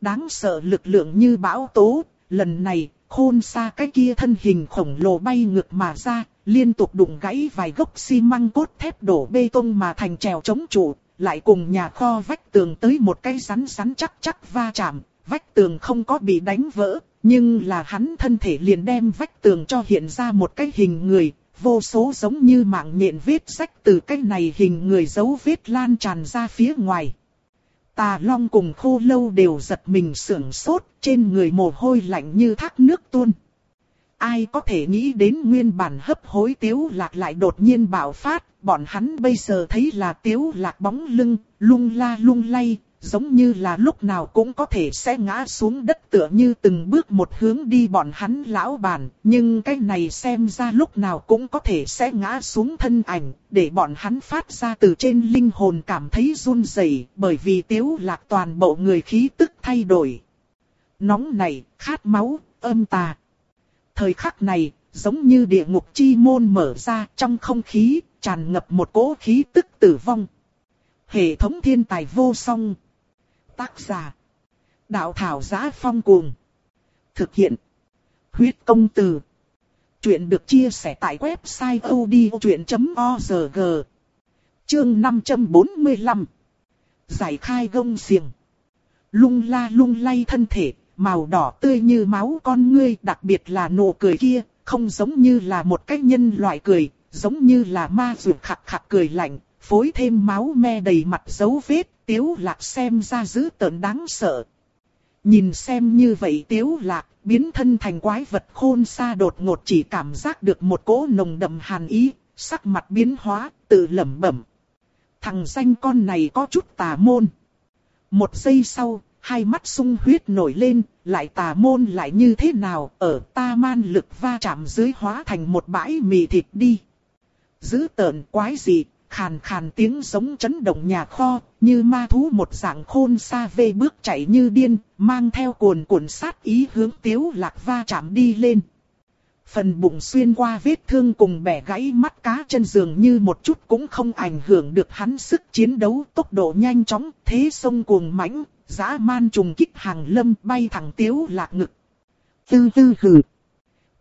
Speaker 1: Đáng sợ lực lượng như bão tố, lần này, khôn xa cái kia thân hình khổng lồ bay ngược mà ra, liên tục đụng gãy vài gốc xi măng cốt thép đổ bê tông mà thành trèo chống trụ, lại cùng nhà kho vách tường tới một cái rắn rắn chắc chắc va chạm, vách tường không có bị đánh vỡ, nhưng là hắn thân thể liền đem vách tường cho hiện ra một cái hình người, vô số giống như mạng nhện vết rách từ cái này hình người dấu vết lan tràn ra phía ngoài. Tà Long cùng khô lâu đều giật mình sưởng sốt, trên người mồ hôi lạnh như thác nước tuôn. Ai có thể nghĩ đến nguyên bản hấp hối tiếu lạc lại đột nhiên bạo phát, bọn hắn bây giờ thấy là tiếu lạc bóng lưng, lung la lung lay, giống như là lúc nào cũng có thể sẽ ngã xuống đất tựa như từng bước một hướng đi bọn hắn lão bàn. nhưng cái này xem ra lúc nào cũng có thể sẽ ngã xuống thân ảnh, để bọn hắn phát ra từ trên linh hồn cảm thấy run rẩy, bởi vì tiếu lạc toàn bộ người khí tức thay đổi. Nóng này, khát máu, âm tà. Thời khắc này, giống như địa ngục chi môn mở ra trong không khí, tràn ngập một cỗ khí tức tử vong. Hệ thống thiên tài vô song. Tác giả. Đạo thảo giá phong cuồng. Thực hiện. Huyết công từ. Chuyện được chia sẻ tại website odchuyện.org. Chương 545. Giải khai gông xiềng. Lung la lung lay thân thể, màu đỏ tươi như máu con ngươi, đặc biệt là nụ cười kia, không giống như là một cái nhân loại cười, giống như là ma dược khặt khặt cười lạnh, phối thêm máu me đầy mặt dấu vết, tiếu lạc xem ra dữ tợn đáng sợ. Nhìn xem như vậy tiếu lạc, biến thân thành quái vật khôn xa đột ngột chỉ cảm giác được một cỗ nồng đậm hàn ý, sắc mặt biến hóa, tự lẩm bẩm. Thằng danh con này có chút tà môn. Một giây sau, hai mắt sung huyết nổi lên, lại tà môn lại như thế nào, ở ta man lực va chạm dưới hóa thành một bãi mì thịt đi. Giữ tợn quái gì, khàn khàn tiếng giống chấn động nhà kho, như ma thú một dạng khôn xa về bước chạy như điên, mang theo cuồn cuộn sát ý hướng tiếu lạc va chạm đi lên. Phần bụng xuyên qua vết thương cùng bẻ gãy mắt cá chân giường như một chút cũng không ảnh hưởng được hắn sức chiến đấu tốc độ nhanh chóng, thế sông cuồng mãnh, dã man trùng kích hàng lâm bay thẳng tiếu lạc ngực. Tư tư hừ.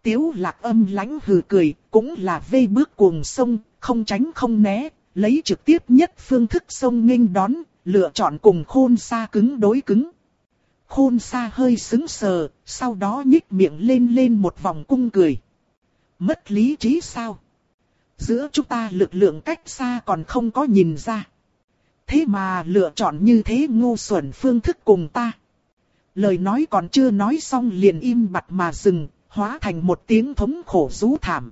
Speaker 1: Tiếu lạc âm lãnh hừ cười, cũng là vây bước cuồng sông, không tránh không né, lấy trực tiếp nhất phương thức sông nghênh đón, lựa chọn cùng khôn xa cứng đối cứng. Khôn xa hơi sững sờ, sau đó nhích miệng lên lên một vòng cung cười. Mất lý trí sao? Giữa chúng ta lực lượng cách xa còn không có nhìn ra. Thế mà lựa chọn như thế ngu xuẩn phương thức cùng ta. Lời nói còn chưa nói xong liền im bặt mà dừng, hóa thành một tiếng thống khổ rú thảm.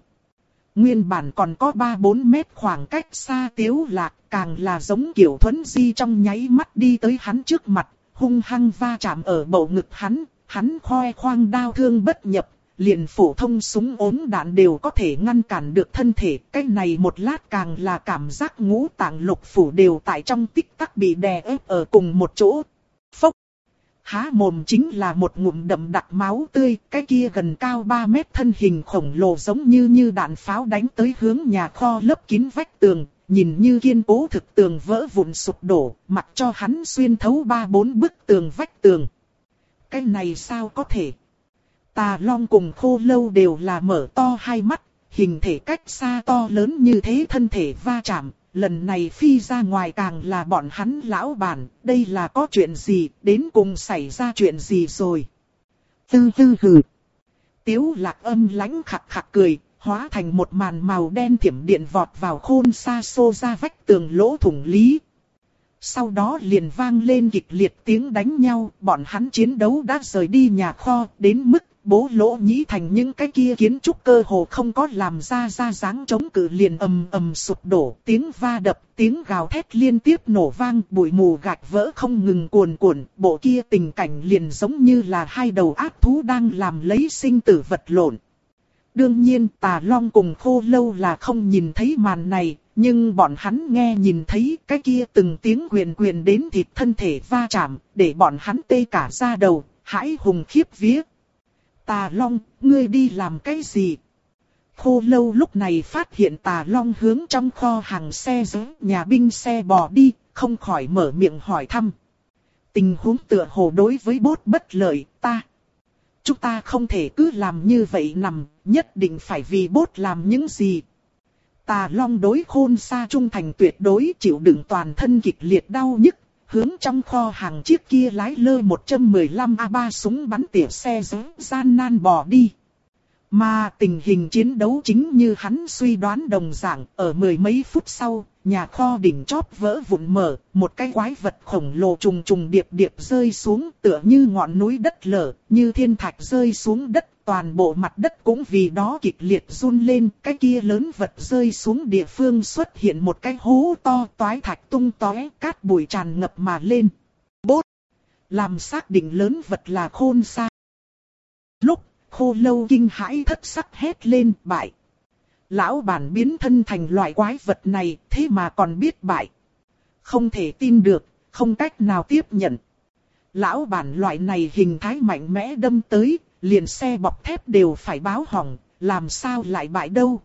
Speaker 1: Nguyên bản còn có 3-4 mét khoảng cách xa tiếu lạc, càng là giống kiểu thuấn di trong nháy mắt đi tới hắn trước mặt, hung hăng va chạm ở bầu ngực hắn, hắn khoe khoang đau thương bất nhập, liền phổ thông súng ốm đạn đều có thể ngăn cản được thân thể. Cái này một lát càng là cảm giác ngũ tạng lục phủ đều tại trong tích tắc bị đè ép ở cùng một chỗ. Phốc! Há mồm chính là một ngụm đậm đặc máu tươi, cái kia gần cao 3 mét thân hình khổng lồ giống như như đạn pháo đánh tới hướng nhà kho lớp kín vách tường, nhìn như kiên cố thực tường vỡ vụn sụp đổ, mặc cho hắn xuyên thấu ba bốn bức tường vách tường. Cái này sao có thể? Tà Long cùng khô lâu đều là mở to hai mắt, hình thể cách xa to lớn như thế thân thể va chạm, lần này phi ra ngoài càng là bọn hắn lão bản, đây là có chuyện gì, đến cùng xảy ra chuyện gì rồi. Tư tư hừ. Tiếu lạc âm lãnh khặc khặc cười, hóa thành một màn màu đen thiểm điện vọt vào khôn xa xô ra vách tường lỗ thủng lý. Sau đó liền vang lên kịch liệt tiếng đánh nhau, bọn hắn chiến đấu đã rời đi nhà kho, đến mức bố lỗ nhĩ thành những cái kia kiến trúc cơ hồ không có làm ra ra dáng chống cự liền ầm ầm sụp đổ, tiếng va đập, tiếng gào thét liên tiếp nổ vang, bụi mù gạch vỡ không ngừng cuồn cuộn, bộ kia tình cảnh liền giống như là hai đầu ác thú đang làm lấy sinh tử vật lộn. Đương nhiên tà long cùng khô lâu là không nhìn thấy màn này, nhưng bọn hắn nghe nhìn thấy cái kia từng tiếng quyền quyền đến thịt thân thể va chạm, để bọn hắn tê cả da đầu, hãi hùng khiếp vía. Tà Long, ngươi đi làm cái gì? Khô lâu lúc này phát hiện Tà Long hướng trong kho hàng xe giữ nhà binh xe bò đi, không khỏi mở miệng hỏi thăm. Tình huống tựa hồ đối với bốt bất lợi, ta. Chúng ta không thể cứ làm như vậy nằm, nhất định phải vì bốt làm những gì. Tà long đối khôn xa trung thành tuyệt đối chịu đựng toàn thân kịch liệt đau nhức, hướng trong kho hàng chiếc kia lái lơ 115 A3 súng bắn tỉa xe giống gian nan bỏ đi. Mà tình hình chiến đấu chính như hắn suy đoán đồng dạng, ở mười mấy phút sau, nhà kho đỉnh chóp vỡ vụn mở, một cái quái vật khổng lồ trùng trùng điệp điệp rơi xuống tựa như ngọn núi đất lở, như thiên thạch rơi xuống đất, toàn bộ mặt đất cũng vì đó kịch liệt run lên, cái kia lớn vật rơi xuống địa phương xuất hiện một cái hố to toái thạch tung tóe, cát bụi tràn ngập mà lên. Bốt! Làm xác định lớn vật là khôn xa. Lúc khô lâu kinh hãi thất sắc hét lên bại. Lão bản biến thân thành loại quái vật này thế mà còn biết bại. Không thể tin được, không cách nào tiếp nhận. Lão bản loại này hình thái mạnh mẽ đâm tới, liền xe bọc thép đều phải báo hỏng, làm sao lại bại đâu.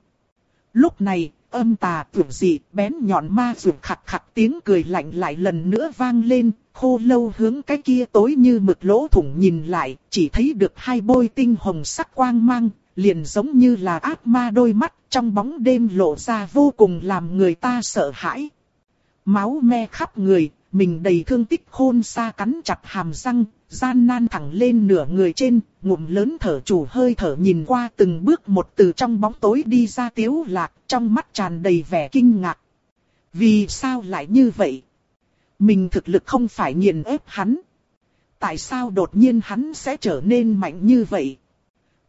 Speaker 1: Lúc này, âm tà tưởng dị, bén nhọn ma rượu khặt khặt tiếng cười lạnh lại lần nữa vang lên, khô lâu hướng cái kia tối như mực lỗ thủng nhìn lại, chỉ thấy được hai bôi tinh hồng sắc quang mang, liền giống như là ác ma đôi mắt, trong bóng đêm lộ ra vô cùng làm người ta sợ hãi. Máu me khắp người, mình đầy thương tích khôn xa cắn chặt hàm răng, gian nan thẳng lên nửa người trên, ngụm lớn thở chủ hơi thở nhìn qua từng bước một từ trong bóng tối đi ra tiếu lạc, trong mắt tràn đầy vẻ kinh ngạc. Vì sao lại như vậy? Mình thực lực không phải nghiền ép hắn. Tại sao đột nhiên hắn sẽ trở nên mạnh như vậy?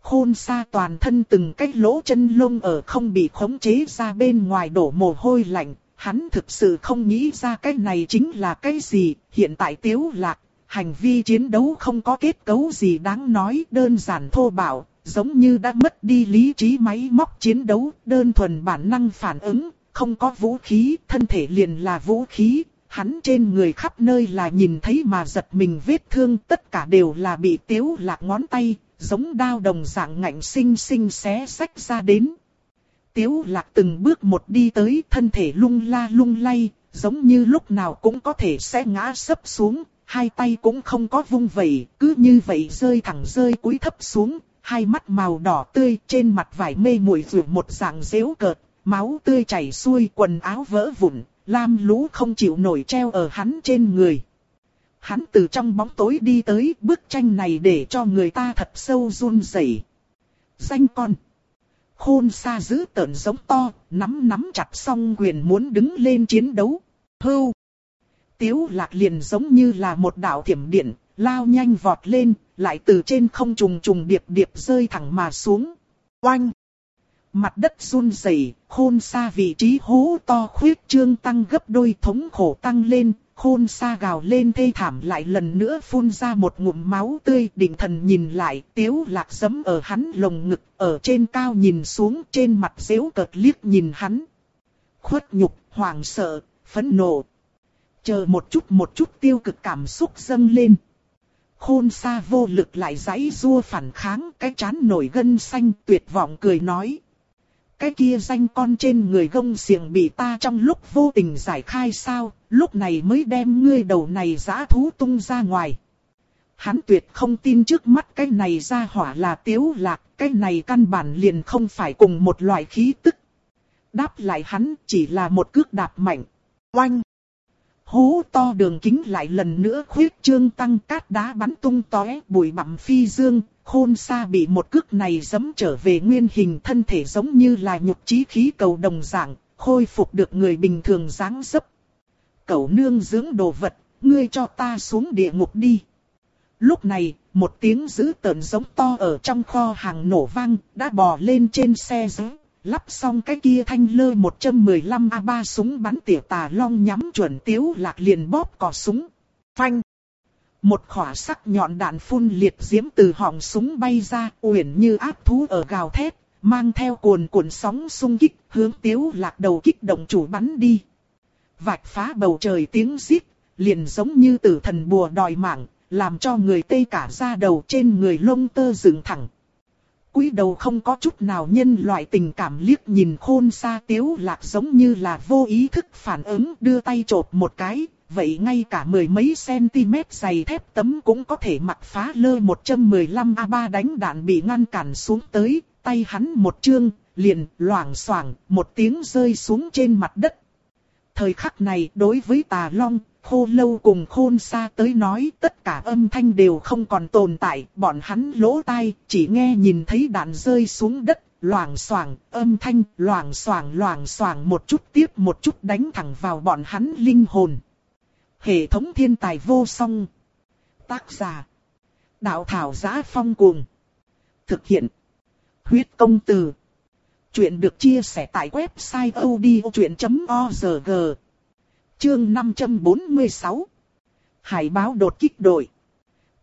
Speaker 1: Khôn xa toàn thân từng cái lỗ chân lông ở không bị khống chế ra bên ngoài đổ mồ hôi lạnh. Hắn thực sự không nghĩ ra cái này chính là cái gì. Hiện tại tiếu lạc, hành vi chiến đấu không có kết cấu gì đáng nói đơn giản thô bạo. Giống như đã mất đi lý trí máy móc chiến đấu, đơn thuần bản năng phản ứng, không có vũ khí, thân thể liền là vũ khí, hắn trên người khắp nơi là nhìn thấy mà giật mình vết thương tất cả đều là bị tiếu lạc ngón tay, giống đao đồng dạng ngạnh sinh sinh xé sách ra đến. Tiếu lạc từng bước một đi tới thân thể lung la lung lay, giống như lúc nào cũng có thể sẽ ngã sấp xuống, hai tay cũng không có vung vẩy, cứ như vậy rơi thẳng rơi cúi thấp xuống, hai mắt màu đỏ tươi trên mặt vải mê mùi rượu một dạng dễu cợt, máu tươi chảy xuôi quần áo vỡ vụn, lam lũ không chịu nổi treo ở hắn trên người. Hắn từ trong bóng tối đi tới bức tranh này để cho người ta thật sâu run rẩy. Danh con. Khôn xa giữ tợn giống to, nắm nắm chặt song quyền muốn đứng lên chiến đấu. Hưu. Tiếu lạc liền giống như là một đạo thiểm điện, lao nhanh vọt lên, lại từ trên không trùng trùng điệp điệp rơi thẳng mà xuống. Oanh! Mặt đất run rẩy, khôn xa vị trí hố to khuyết trương tăng gấp đôi thống khổ tăng lên, khôn xa gào lên thê thảm lại lần nữa phun ra một ngụm máu tươi định thần nhìn lại tiếu lạc giấm ở hắn lồng ngực ở trên cao nhìn xuống trên mặt dễu cợt liếc nhìn hắn. Khuất nhục, hoảng sợ, phẫn nộ. Chờ một chút một chút tiêu cực cảm xúc dâng lên. Khôn xa vô lực lại giãy rua phản kháng cái chán nổi gân xanh tuyệt vọng cười nói. Cái kia danh con trên người gông xiềng bị ta trong lúc vô tình giải khai sao, lúc này mới đem ngươi đầu này giã thú tung ra ngoài. Hắn tuyệt không tin trước mắt cái này ra hỏa là tiếu lạc, cái này căn bản liền không phải cùng một loại khí tức. Đáp lại hắn chỉ là một cước đạp mạnh. Oanh! Hố to đường kính lại lần nữa khuyết trương tăng cát đá bắn tung tóe bụi bặm phi dương, khôn xa bị một cước này dẫm trở về nguyên hình thân thể giống như là nhục trí khí cầu đồng dạng, khôi phục được người bình thường dáng dấp. Cậu nương dưỡng đồ vật, ngươi cho ta xuống địa ngục đi. Lúc này, một tiếng dữ tợn giống to ở trong kho hàng nổ vang, đã bò lên trên xe giữ, lắp xong cái kia thanh lơ 115 A3 súng bắn tỉa tà long nhắm chuẩn tiếu lạc liền bóp cò súng. Phanh! Một khỏa sắc nhọn đạn phun liệt diễm từ họng súng bay ra, uyển như áp thú ở gào thét, mang theo cuồn cuộn sóng xung kích, hướng tiếu lạc đầu kích động chủ bắn đi. Vạch phá bầu trời tiếng rít, liền giống như tử thần bùa đòi mạng, làm cho người tê cả da đầu trên người lông tơ dựng thẳng cúi đầu không có chút nào nhân loại tình cảm liếc nhìn khôn xa tiếu lạc giống như là vô ý thức phản ứng đưa tay chộp một cái, vậy ngay cả mười mấy cm dày thép tấm cũng có thể mặc phá lơ 115 A3 đánh đạn bị ngăn cản xuống tới, tay hắn một chương, liền loảng xoảng một tiếng rơi xuống trên mặt đất. Thời khắc này đối với tà long, khô lâu cùng khôn xa tới nói tất cả âm thanh đều không còn tồn tại, bọn hắn lỗ tai, chỉ nghe nhìn thấy đạn rơi xuống đất, loảng xoảng, âm thanh, loảng xoảng loảng xoảng một chút tiếp một chút đánh thẳng vào bọn hắn linh hồn. Hệ thống thiên tài vô song. Tác giả. Đạo thảo giá phong cuồng. Thực hiện. Huyết công từ. Chuyện được chia sẻ tại website odchuyện.org. Chương 546. Hải báo đột kích đội.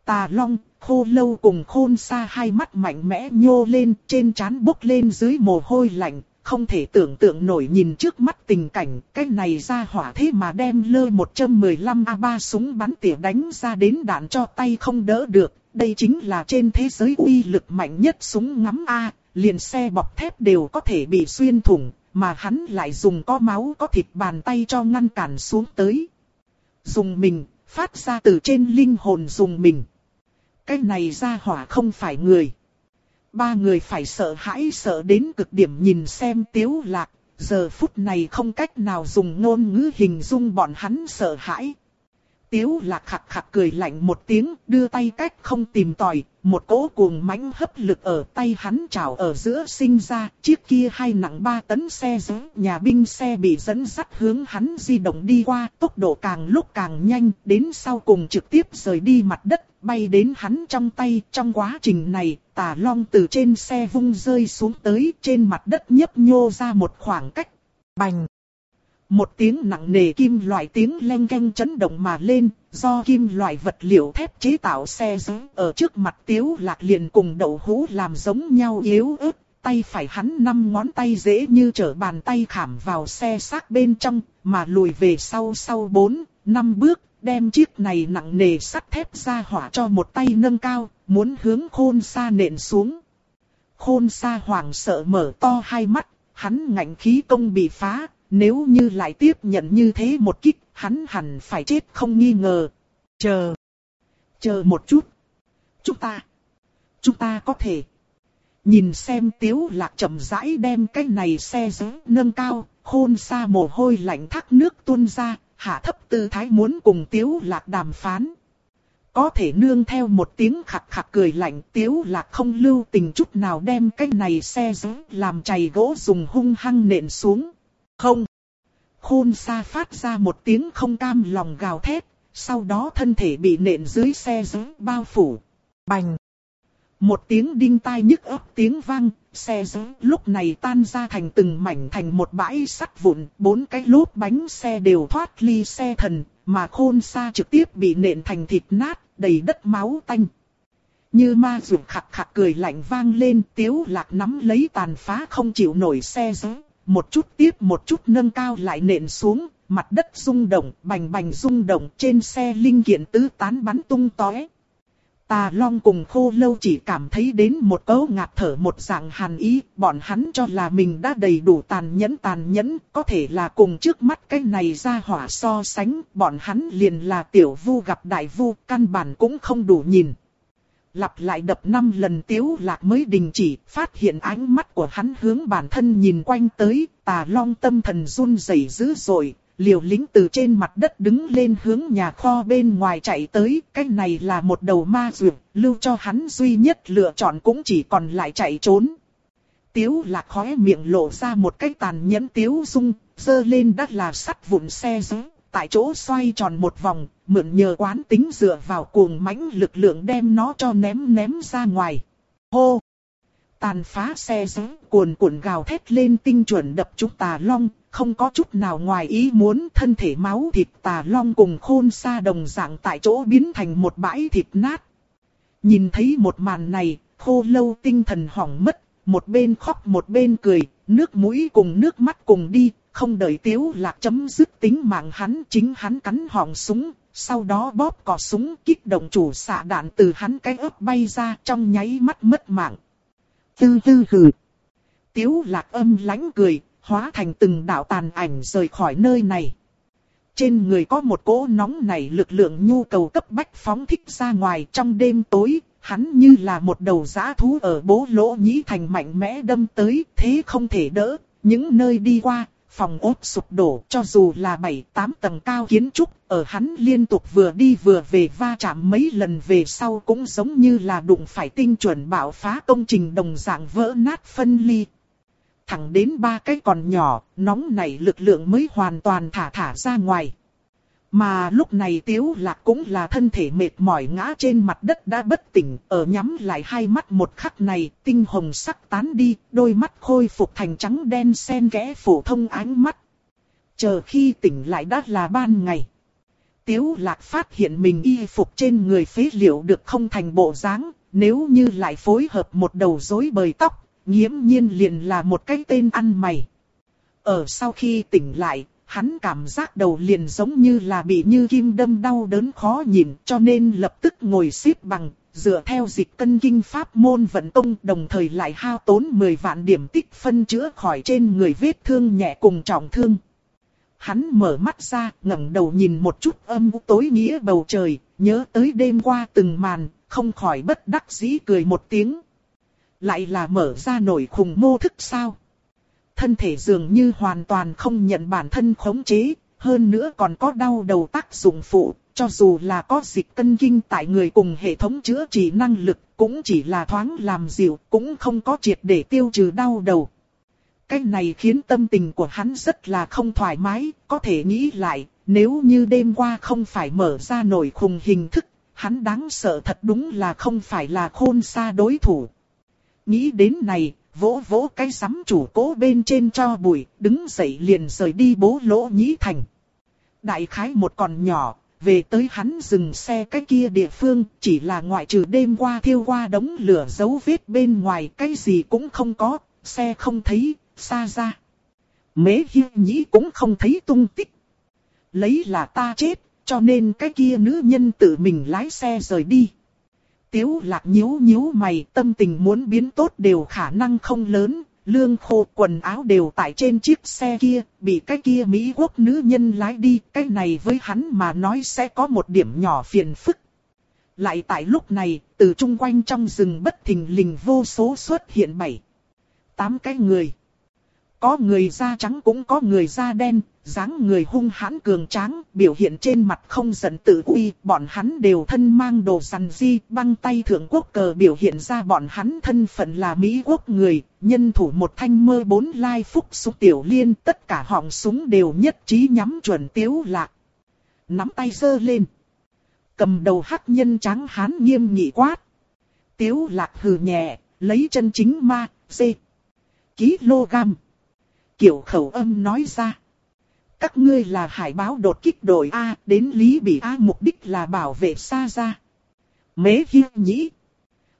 Speaker 1: Tà Long, khô lâu cùng khôn xa hai mắt mạnh mẽ nhô lên trên trán bốc lên dưới mồ hôi lạnh, không thể tưởng tượng nổi nhìn trước mắt tình cảnh, cái này ra hỏa thế mà đem lơ 115A3 súng bắn tỉa đánh ra đến đạn cho tay không đỡ được, đây chính là trên thế giới uy lực mạnh nhất súng ngắm A, liền xe bọc thép đều có thể bị xuyên thủng, mà hắn lại dùng có máu có thịt bàn tay cho ngăn cản xuống tới. Dùng mình, phát ra từ trên linh hồn dùng mình. Cái này ra hỏa không phải người. Ba người phải sợ hãi sợ đến cực điểm nhìn xem tiếu lạc, giờ phút này không cách nào dùng ngôn ngữ hình dung bọn hắn sợ hãi. Tiếu lạc khặc khặc cười lạnh một tiếng, đưa tay cách không tìm tòi, một cỗ cuồng mãnh hấp lực ở tay hắn trào ở giữa sinh ra, chiếc kia hai nặng ba tấn xe giữ, nhà binh xe bị dẫn dắt hướng hắn di động đi qua, tốc độ càng lúc càng nhanh, đến sau cùng trực tiếp rời đi mặt đất, bay đến hắn trong tay. Trong quá trình này, tà long từ trên xe vung rơi xuống tới, trên mặt đất nhấp nhô ra một khoảng cách. Bành! Một tiếng nặng nề kim loại tiếng len canh chấn động mà lên, do kim loại vật liệu thép chế tạo xe giống ở trước mặt tiếu lạc liền cùng đậu hũ làm giống nhau yếu ớt, tay phải hắn năm ngón tay dễ như trở bàn tay khảm vào xe xác bên trong, mà lùi về sau sau bốn, năm bước, đem chiếc này nặng nề sắt thép ra hỏa cho một tay nâng cao, muốn hướng khôn xa nện xuống. Khôn xa hoảng sợ mở to hai mắt, hắn ngạnh khí công bị phá, nếu như lại tiếp nhận như thế một kích, hắn hẳn phải chết không nghi ngờ. Chờ. Chờ một chút. Chúng ta. Chúng ta có thể. Nhìn xem tiếu lạc chậm rãi đem cái này xe giữ nâng cao, hôn xa mồ hôi lạnh thác nước tuôn ra, hạ thấp tư thái muốn cùng tiếu lạc đàm phán. Có thể nương theo một tiếng khạc khạc cười lạnh tiếu lạc không lưu tình chút nào đem cái này xe giữ làm chày gỗ dùng hung hăng nện xuống. Không. Khôn xa phát ra một tiếng không cam lòng gào thét, sau đó thân thể bị nện dưới xe dưới bao phủ. Bành. Một tiếng đinh tai nhức ấp tiếng vang, xe dưới lúc này tan ra thành từng mảnh thành một bãi sắt vụn, bốn cái lốp bánh xe đều thoát ly xe thần, mà khôn xa trực tiếp bị nện thành thịt nát, đầy đất máu tanh. Như ma rượu khạc khạc cười lạnh vang lên, tiếu lạc nắm lấy tàn phá không chịu nổi xe dưới, một chút tiếp một chút nâng cao lại nện xuống, mặt đất rung động, bành bành rung động, trên xe linh kiện tứ tán bắn tung tóe. Tà Long cùng khô lâu chỉ cảm thấy đến một cấu ngạt thở một dạng hàn ý, bọn hắn cho là mình đã đầy đủ tàn nhẫn tàn nhẫn, có thể là cùng trước mắt cái này ra hỏa so sánh, bọn hắn liền là tiểu vu gặp đại vu, căn bản cũng không đủ nhìn. Lặp lại đập năm lần tiếu lạc mới đình chỉ, phát hiện ánh mắt của hắn hướng bản thân nhìn quanh tới, tà long tâm thần run rẩy dữ dội, liều lính từ trên mặt đất đứng lên hướng nhà kho bên ngoài chạy tới, cái này là một đầu ma dược, lưu cho hắn duy nhất lựa chọn cũng chỉ còn lại chạy trốn. Tiếu lạc khóe miệng lộ ra một cái tàn nhẫn tiếu dung, dơ lên đắt là sắt vụn xe giữ, tại chỗ xoay tròn một vòng, mượn nhờ quán tính dựa vào cuồng mãnh lực lượng đem nó cho ném ném ra ngoài. Hô! Tàn phá xe giấy cuồn cuộn gào thét lên tinh chuẩn đập chúng tà long, không có chút nào ngoài ý muốn thân thể máu thịt tà long cùng khôn xa đồng dạng tại chỗ biến thành một bãi thịt nát. Nhìn thấy một màn này, khô lâu tinh thần hỏng mất, một bên khóc một bên cười, nước mũi cùng nước mắt cùng đi, không đợi tiếu lạc chấm dứt tính mạng hắn chính hắn cắn họng súng, sau đó bóp cò súng kích động chủ xạ đạn từ hắn cái ớt bay ra trong nháy mắt mất mạng. Tư tư hừ. Tiếu lạc âm lãnh cười, hóa thành từng đạo tàn ảnh rời khỏi nơi này. Trên người có một cỗ nóng này lực lượng nhu cầu cấp bách phóng thích ra ngoài trong đêm tối, hắn như là một đầu giã thú ở bố lỗ nhĩ thành mạnh mẽ đâm tới, thế không thể đỡ, những nơi đi qua, phòng ốt sụp đổ, cho dù là 7-8 tầng cao kiến trúc, ở hắn liên tục vừa đi vừa về va chạm mấy lần về sau cũng giống như là đụng phải tinh chuẩn bạo phá công trình đồng dạng vỡ nát phân ly. Thẳng đến ba cái còn nhỏ, nóng nảy lực lượng mới hoàn toàn thả thả ra ngoài. Mà lúc này Tiếu Lạc cũng là thân thể mệt mỏi ngã trên mặt đất đã bất tỉnh, ở nhắm lại hai mắt một khắc này, tinh hồng sắc tán đi, đôi mắt khôi phục thành trắng đen xen kẽ phổ thông ánh mắt. Chờ khi tỉnh lại đã là ban ngày. Tiếu Lạc phát hiện mình y phục trên người phế liệu được không thành bộ dáng, nếu như lại phối hợp một đầu rối bời tóc, nghiễm nhiên liền là một cái tên ăn mày. Ở sau khi tỉnh lại, hắn cảm giác đầu liền giống như là bị như kim đâm đau đớn khó nhìn cho nên lập tức ngồi xếp bằng, dựa theo dịch cân kinh pháp môn vận công đồng thời lại hao tốn 10 vạn điểm tích phân chữa khỏi trên người vết thương nhẹ cùng trọng thương. Hắn mở mắt ra, ngẩng đầu nhìn một chút âm u tối nghĩa bầu trời, nhớ tới đêm qua từng màn, không khỏi bất đắc dĩ cười một tiếng. Lại là mở ra nổi khùng mô thức sao? Thân thể dường như hoàn toàn không nhận bản thân khống chế, hơn nữa còn có đau đầu tác dụng phụ, cho dù là có dịch cân kinh tại người cùng hệ thống chữa trị năng lực, cũng chỉ là thoáng làm dịu, cũng không có triệt để tiêu trừ đau đầu. Cái này khiến tâm tình của hắn rất là không thoải mái, có thể nghĩ lại, nếu như đêm qua không phải mở ra nổi khùng hình thức, hắn đáng sợ thật đúng là không phải là khôn xa đối thủ. Nghĩ đến này, vỗ vỗ cái sắm chủ cố bên trên cho bụi, đứng dậy liền rời đi bố lỗ nhĩ thành. Đại khái một con nhỏ, về tới hắn dừng xe cái kia địa phương, chỉ là ngoại trừ đêm qua thiêu qua đống lửa dấu vết bên ngoài, cái gì cũng không có, xe không thấy, xa ra. Mế hi nhĩ cũng không thấy tung tích. Lấy là ta chết, cho nên cái kia nữ nhân tự mình lái xe rời đi. Tiếu lạc nhíu nhíu mày tâm tình muốn biến tốt đều khả năng không lớn, lương khô quần áo đều tại trên chiếc xe kia, bị cái kia Mỹ quốc nữ nhân lái đi, cái này với hắn mà nói sẽ có một điểm nhỏ phiền phức. Lại tại lúc này, từ chung quanh trong rừng bất thình lình vô số xuất hiện bảy, tám cái người. Có người da trắng cũng có người da đen, dáng người hung hãn cường tráng, biểu hiện trên mặt không giận tự uy, bọn hắn đều thân mang đồ săn di, băng tay thượng quốc cờ biểu hiện ra bọn hắn thân phận là Mỹ quốc người, nhân thủ một thanh mơ bốn lai phúc súng tiểu liên, tất cả họng súng đều nhất trí nhắm chuẩn tiếu lạc. Nắm tay giơ lên. Cầm đầu hắc nhân trắng hán nghiêm nghị quát. Tiếu lạc hừ nhẹ, lấy chân chính ma, dê. Kg. Kiểu khẩu âm nói ra. Các ngươi là hải báo đột kích đội A, đến Lý Bị A mục đích là bảo vệ xa ra. Mế hi nhĩ.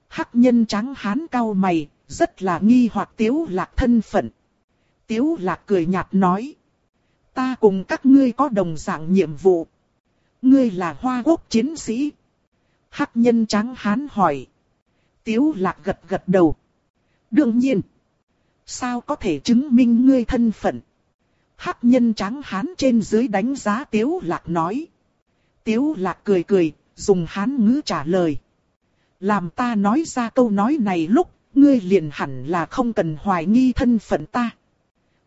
Speaker 1: Hắc nhân trắng hán cao mày, rất là nghi hoặc tiếu lạc thân phận. Tiếu lạc cười nhạt nói. Ta cùng các ngươi có đồng dạng nhiệm vụ. Ngươi là hoa quốc chiến sĩ. Hắc nhân trắng hán hỏi. Tiếu lạc gật gật đầu. Đương nhiên. Sao có thể chứng minh ngươi thân phận? Hắc nhân trắng hán trên dưới đánh giá Tiếu Lạc nói. Tiếu Lạc cười cười, dùng hán ngữ trả lời. Làm ta nói ra câu nói này lúc, ngươi liền hẳn là không cần hoài nghi thân phận ta.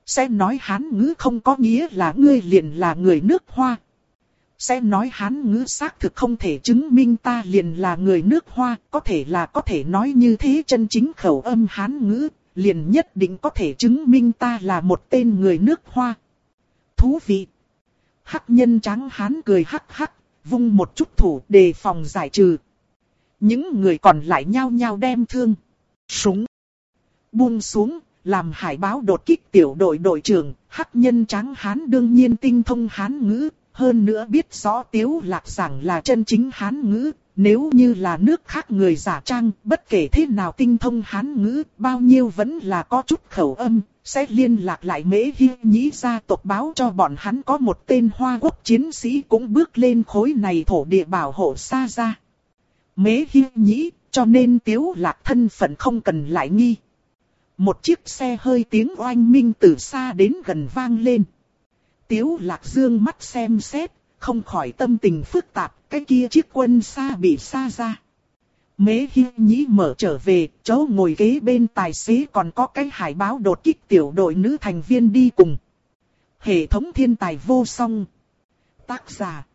Speaker 1: Sẽ nói hán ngữ không có nghĩa là ngươi liền là người nước hoa. Sẽ nói hán ngữ xác thực không thể chứng minh ta liền là người nước hoa, có thể là có thể nói như thế chân chính khẩu âm hán ngữ, liền nhất định có thể chứng minh ta là một tên người nước hoa. Thú vị! Hắc nhân trắng hán cười hắc hắc, vung một chút thủ đề phòng giải trừ. Những người còn lại nhao nhao đem thương, súng, buông xuống, làm hải báo đột kích tiểu đội đội trưởng, hắc nhân trắng hán đương nhiên tinh thông hán ngữ, hơn nữa biết rõ tiếu lạc rằng là chân chính hán ngữ, nếu như là nước khác người giả trang, bất kể thế nào tinh thông hán ngữ, bao nhiêu vẫn là có chút khẩu âm, sẽ liên lạc lại mễ hi nhĩ gia tộc báo cho bọn hắn có một tên hoa quốc chiến sĩ cũng bước lên khối này thổ địa bảo hộ xa ra. Mễ hi nhĩ, cho nên tiếu lạc thân phận không cần lại nghi. Một chiếc xe hơi tiếng oanh minh từ xa đến gần vang lên. Tiếu lạc dương mắt xem xét, không khỏi tâm tình phức tạp, cái kia chiếc quân xa bị xa ra. Mế Hi Nhĩ mở trở về, chỗ ngồi ghế bên tài xế còn có cái hải báo đột kích tiểu đội nữ thành viên đi cùng. Hệ thống thiên tài vô song. Tác giả.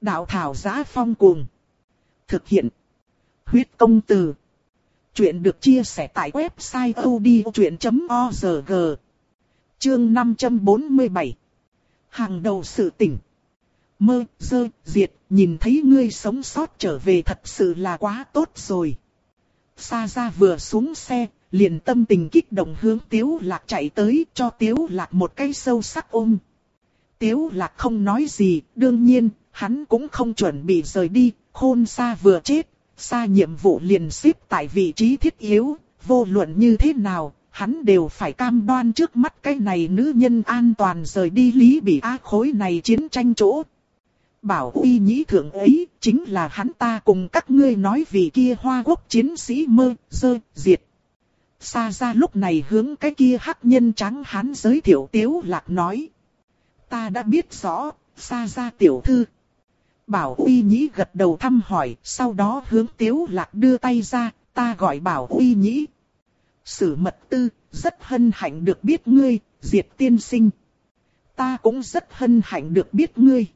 Speaker 1: Đạo thảo giá phong cuồng. Thực hiện. Huyết công từ. Chuyện được chia sẻ tại website odchuyện.org. Chương 547. Hàng đầu sự tỉnh. Mơ, dơ, diệt, nhìn thấy ngươi sống sót trở về thật sự là quá tốt rồi. Sa ra vừa xuống xe, liền tâm tình kích động hướng Tiếu Lạc chạy tới cho Tiếu Lạc một cái sâu sắc ôm. Tiếu Lạc không nói gì, đương nhiên, hắn cũng không chuẩn bị rời đi, khôn Sa vừa chết, Sa nhiệm vụ liền xếp tại vị trí thiết yếu, vô luận như thế nào, hắn đều phải cam đoan trước mắt cái này nữ nhân an toàn rời đi lý bị á khối này chiến tranh chỗ. Bảo uy nhĩ thượng ấy, chính là hắn ta cùng các ngươi nói vì kia hoa quốc chiến sĩ mơ, dơ, diệt. Xa ra lúc này hướng cái kia hắc nhân trắng hắn giới thiệu tiếu lạc nói. Ta đã biết rõ, xa ra tiểu thư. Bảo uy nhĩ gật đầu thăm hỏi, sau đó hướng tiếu lạc đưa tay ra, ta gọi bảo uy nhĩ. Sử mật tư, rất hân hạnh được biết ngươi, diệt tiên sinh. Ta cũng rất hân hạnh được biết ngươi.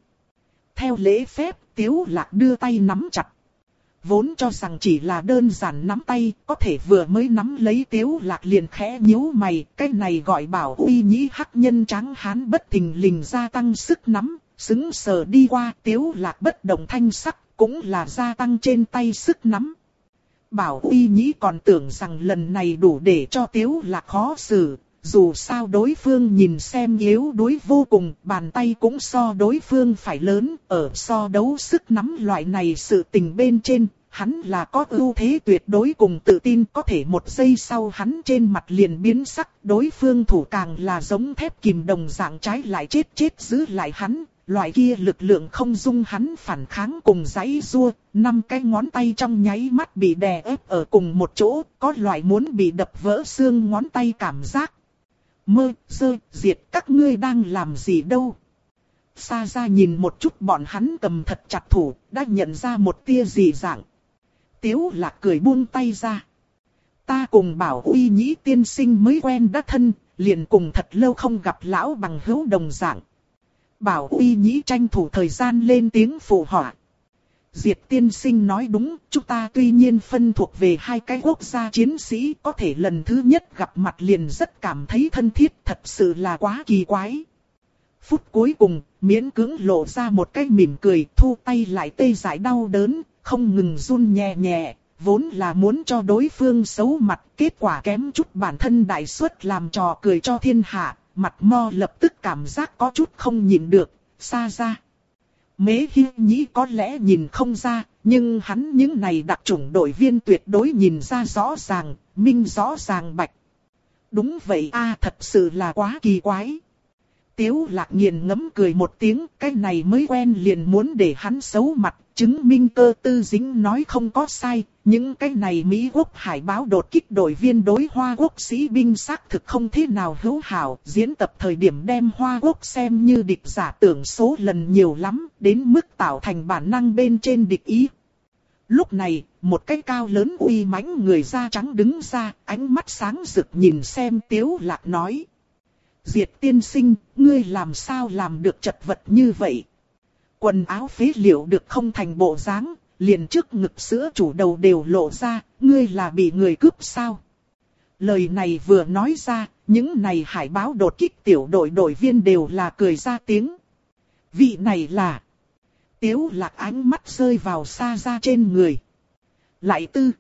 Speaker 1: Theo lễ phép, tiếu lạc đưa tay nắm chặt. Vốn cho rằng chỉ là đơn giản nắm tay, có thể vừa mới nắm lấy tiếu lạc liền khẽ nhíu mày, cái này gọi bảo uy nhĩ hắc nhân trắng hán bất thình lình gia tăng sức nắm, xứng sờ đi qua tiếu lạc bất động thanh sắc, cũng là gia tăng trên tay sức nắm. Bảo uy nhĩ còn tưởng rằng lần này đủ để cho tiếu lạc khó xử, dù sao đối phương nhìn xem yếu đuối vô cùng, bàn tay cũng so đối phương phải lớn, ở so đấu sức nắm loại này sự tình bên trên, hắn là có ưu thế tuyệt đối cùng tự tin có thể một giây sau hắn trên mặt liền biến sắc, đối phương thủ càng là giống thép kìm đồng dạng trái lại chết chết giữ lại hắn, loại kia lực lượng không dung hắn phản kháng cùng giấy rua, năm cái ngón tay trong nháy mắt bị đè ép ở cùng một chỗ, có loại muốn bị đập vỡ xương ngón tay cảm giác. Mơ, sơ, diệt các ngươi đang làm gì đâu. xa ra nhìn một chút bọn hắn cầm thật chặt thủ, đã nhận ra một tia gì dạng. Tiếu lạc cười buông tay ra. Ta cùng bảo uy nhĩ tiên sinh mới quen đã thân, liền cùng thật lâu không gặp lão bằng hữu đồng dạng. Bảo uy nhĩ tranh thủ thời gian lên tiếng phụ họa. Diệt tiên sinh nói đúng, chúng ta tuy nhiên phân thuộc về hai cái quốc gia chiến sĩ, có thể lần thứ nhất gặp mặt liền rất cảm thấy thân thiết, thật sự là quá kỳ quái. Phút cuối cùng, miễn cưỡng lộ ra một cái mỉm cười, thu tay lại tê giải đau đớn, không ngừng run nhẹ nhẹ, vốn là muốn cho đối phương xấu mặt, kết quả kém chút bản thân đại suất làm trò cười cho thiên hạ, mặt mo lập tức cảm giác có chút không nhịn được, xa ra. Mế Hi Nhĩ có lẽ nhìn không ra, nhưng hắn những này đặc chủng đội viên tuyệt đối nhìn ra rõ ràng, minh rõ ràng bạch. Đúng vậy a thật sự là quá kỳ quái. Tiếu lạc nghiền ngấm cười một tiếng, cái này mới quen liền muốn để hắn xấu mặt, chứng minh cơ tư dính nói không có sai, những cái này Mỹ quốc hải báo đột kích đội viên đối Hoa quốc sĩ binh xác thực không thế nào hữu hảo, diễn tập thời điểm đem Hoa quốc xem như địch giả tưởng số lần nhiều lắm, đến mức tạo thành bản năng bên trên địch ý. Lúc này, một cái cao lớn uy mãnh người da trắng đứng ra, ánh mắt sáng rực nhìn xem Tiếu Lạc nói. Diệt tiên sinh, ngươi làm sao làm được chật vật như vậy? Quần áo phế liệu được không thành bộ dáng, liền trước ngực sữa chủ đầu đều lộ ra, ngươi là bị người cướp sao? Lời này vừa nói ra, những này hải báo đột kích tiểu đội đội viên đều là cười ra tiếng. Vị này là... Tiếu lạc ánh mắt rơi vào xa ra trên người. Lại tư.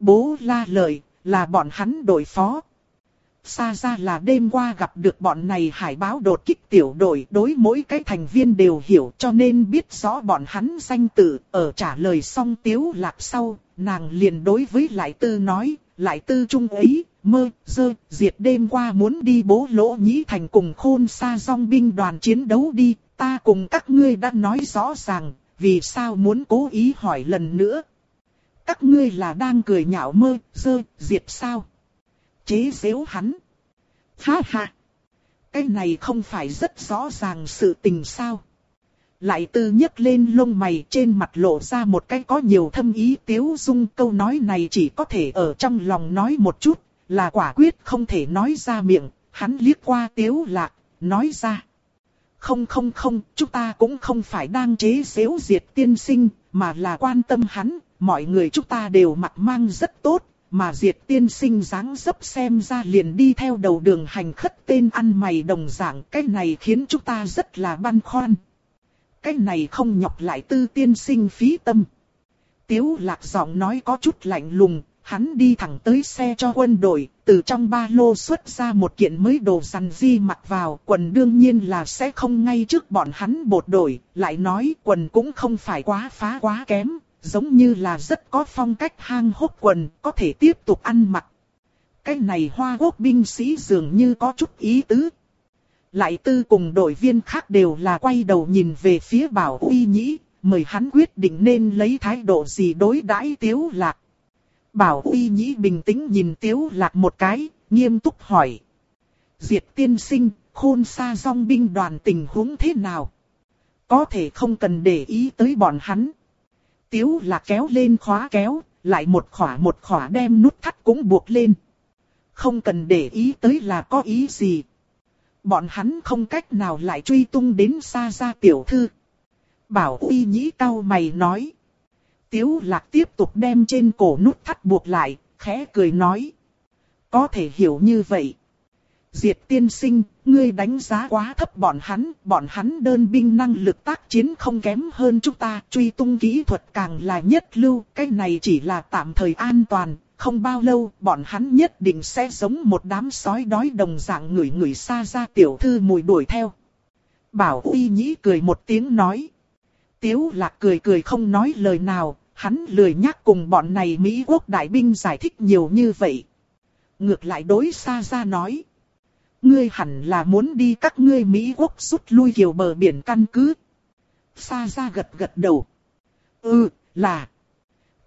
Speaker 1: Bố la lời, là bọn hắn đội phó. Xa ra là đêm qua gặp được bọn này hải báo đột kích tiểu đội đối mỗi cái thành viên đều hiểu cho nên biết rõ bọn hắn danh tự. Ở trả lời xong tiếu lạc sau, nàng liền đối với lại tư nói, lại tư trung ấy, mơ, dơ, diệt đêm qua muốn đi bố lỗ nhĩ thành cùng khôn xa dòng binh đoàn chiến đấu đi, ta cùng các ngươi đã nói rõ ràng, vì sao muốn cố ý hỏi lần nữa. Các ngươi là đang cười nhạo mơ, dơ, diệt sao? Chế giễu hắn. Ha ha! Cái này không phải rất rõ ràng sự tình sao? Lại tư nhấc lên lông mày trên mặt lộ ra một cái có nhiều thâm ý tiếu dung câu nói này chỉ có thể ở trong lòng nói một chút, là quả quyết không thể nói ra miệng, hắn liếc qua tiếu lạc, nói ra. Không không không, chúng ta cũng không phải đang chế xếu diệt tiên sinh, mà là quan tâm hắn, mọi người chúng ta đều mặt mang rất tốt, mà diệt tiên sinh dáng dấp xem ra liền đi theo đầu đường hành khất tên ăn mày đồng dạng, cái này khiến chúng ta rất là băn khoăn. Cái này không nhọc lại tư tiên sinh phí tâm. Tiếu lạc giọng nói có chút lạnh lùng, hắn đi thẳng tới xe cho quân đội, từ trong ba lô xuất ra một kiện mới đồ săn di mặc vào, quần đương nhiên là sẽ không ngay trước bọn hắn bột đổi, lại nói quần cũng không phải quá phá quá kém, giống như là rất có phong cách hang hốc quần, có thể tiếp tục ăn mặc. Cái này hoa quốc binh sĩ dường như có chút ý tứ. Lại tư cùng đội viên khác đều là quay đầu nhìn về phía bảo uy nhĩ, mời hắn quyết định nên lấy thái độ gì đối đãi tiếu lạc. Bảo uy nhĩ bình tĩnh nhìn tiếu lạc một cái, nghiêm túc hỏi. Diệt tiên sinh, khôn xa dòng binh đoàn tình huống thế nào? Có thể không cần để ý tới bọn hắn. Tiếu là kéo lên khóa kéo, lại một khỏa một khỏa đem nút thắt cũng buộc lên. Không cần để ý tới là có ý gì. Bọn hắn không cách nào lại truy tung đến xa ra tiểu thư. Bảo uy nhĩ cao mày nói. Tiếu lạc tiếp tục đem trên cổ nút thắt buộc lại, khẽ cười nói. Có thể hiểu như vậy. Diệt tiên sinh, ngươi đánh giá quá thấp bọn hắn, bọn hắn đơn binh năng lực tác chiến không kém hơn chúng ta, truy tung kỹ thuật càng là nhất lưu, cái này chỉ là tạm thời an toàn, không bao lâu bọn hắn nhất định sẽ giống một đám sói đói đồng dạng người người xa ra tiểu thư mùi đuổi theo. Bảo uy nhĩ cười một tiếng nói. Tiếu lạc cười cười không nói lời nào, hắn lười nhắc cùng bọn này Mỹ quốc đại binh giải thích nhiều như vậy. Ngược lại đối xa ra nói. Ngươi hẳn là muốn đi các ngươi Mỹ quốc rút lui kiều bờ biển căn cứ. Xa ra gật gật đầu. Ừ, là.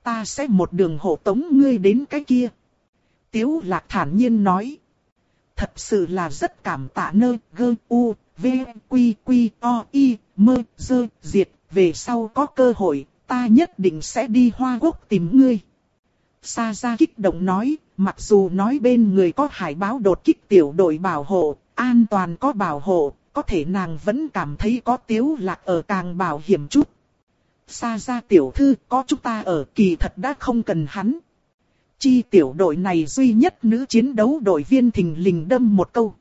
Speaker 1: Ta sẽ một đường hộ tống ngươi đến cái kia. Tiếu lạc thản nhiên nói. Thật sự là rất cảm tạ nơi gơ u, v, quy, quy, o, y, mơ, dơ, diệt. Về sau có cơ hội, ta nhất định sẽ đi Hoa Quốc tìm ngươi. Sa Sa kích động nói, mặc dù nói bên người có hải báo đột kích tiểu đội bảo hộ, an toàn có bảo hộ, có thể nàng vẫn cảm thấy có tiếu lạc ở càng bảo hiểm chút. Sa Sa tiểu thư có chúng ta ở kỳ thật đã không cần hắn. Chi tiểu đội này duy nhất nữ chiến đấu đội viên thình lình đâm một câu.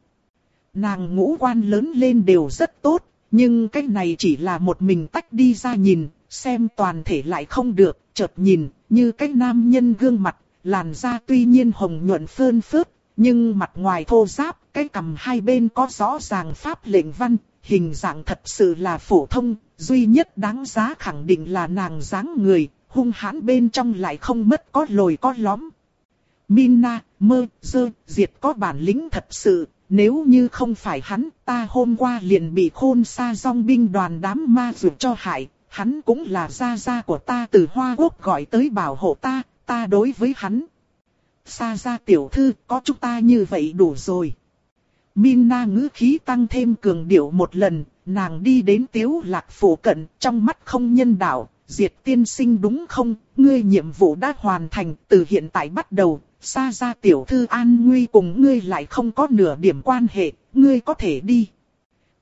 Speaker 1: Nàng ngũ quan lớn lên đều rất tốt, nhưng cái này chỉ là một mình tách đi ra nhìn, xem toàn thể lại không được, chợt nhìn, như cái nam nhân gương mặt, làn da tuy nhiên hồng nhuận phơn phớt, nhưng mặt ngoài thô ráp, cái cằm hai bên có rõ ràng pháp lệnh văn, hình dạng thật sự là phổ thông, duy nhất đáng giá khẳng định là nàng dáng người, hung hãn bên trong lại không mất có lồi có lõm. Mina, mơ, dơ, diệt có bản lĩnh thật sự, nếu như không phải hắn, ta hôm qua liền bị khôn xa dòng binh đoàn đám ma dược cho hại, hắn cũng là gia gia của ta từ Hoa Quốc gọi tới bảo hộ ta, ta đối với hắn. Sa gia tiểu thư, có chúng ta như vậy đủ rồi. Minna ngữ khí tăng thêm cường điệu một lần, nàng đi đến tiếu lạc phủ cận, trong mắt không nhân đạo, diệt tiên sinh đúng không, ngươi nhiệm vụ đã hoàn thành, từ hiện tại bắt đầu, Sa gia tiểu thư an nguy cùng ngươi lại không có nửa điểm quan hệ, ngươi có thể đi.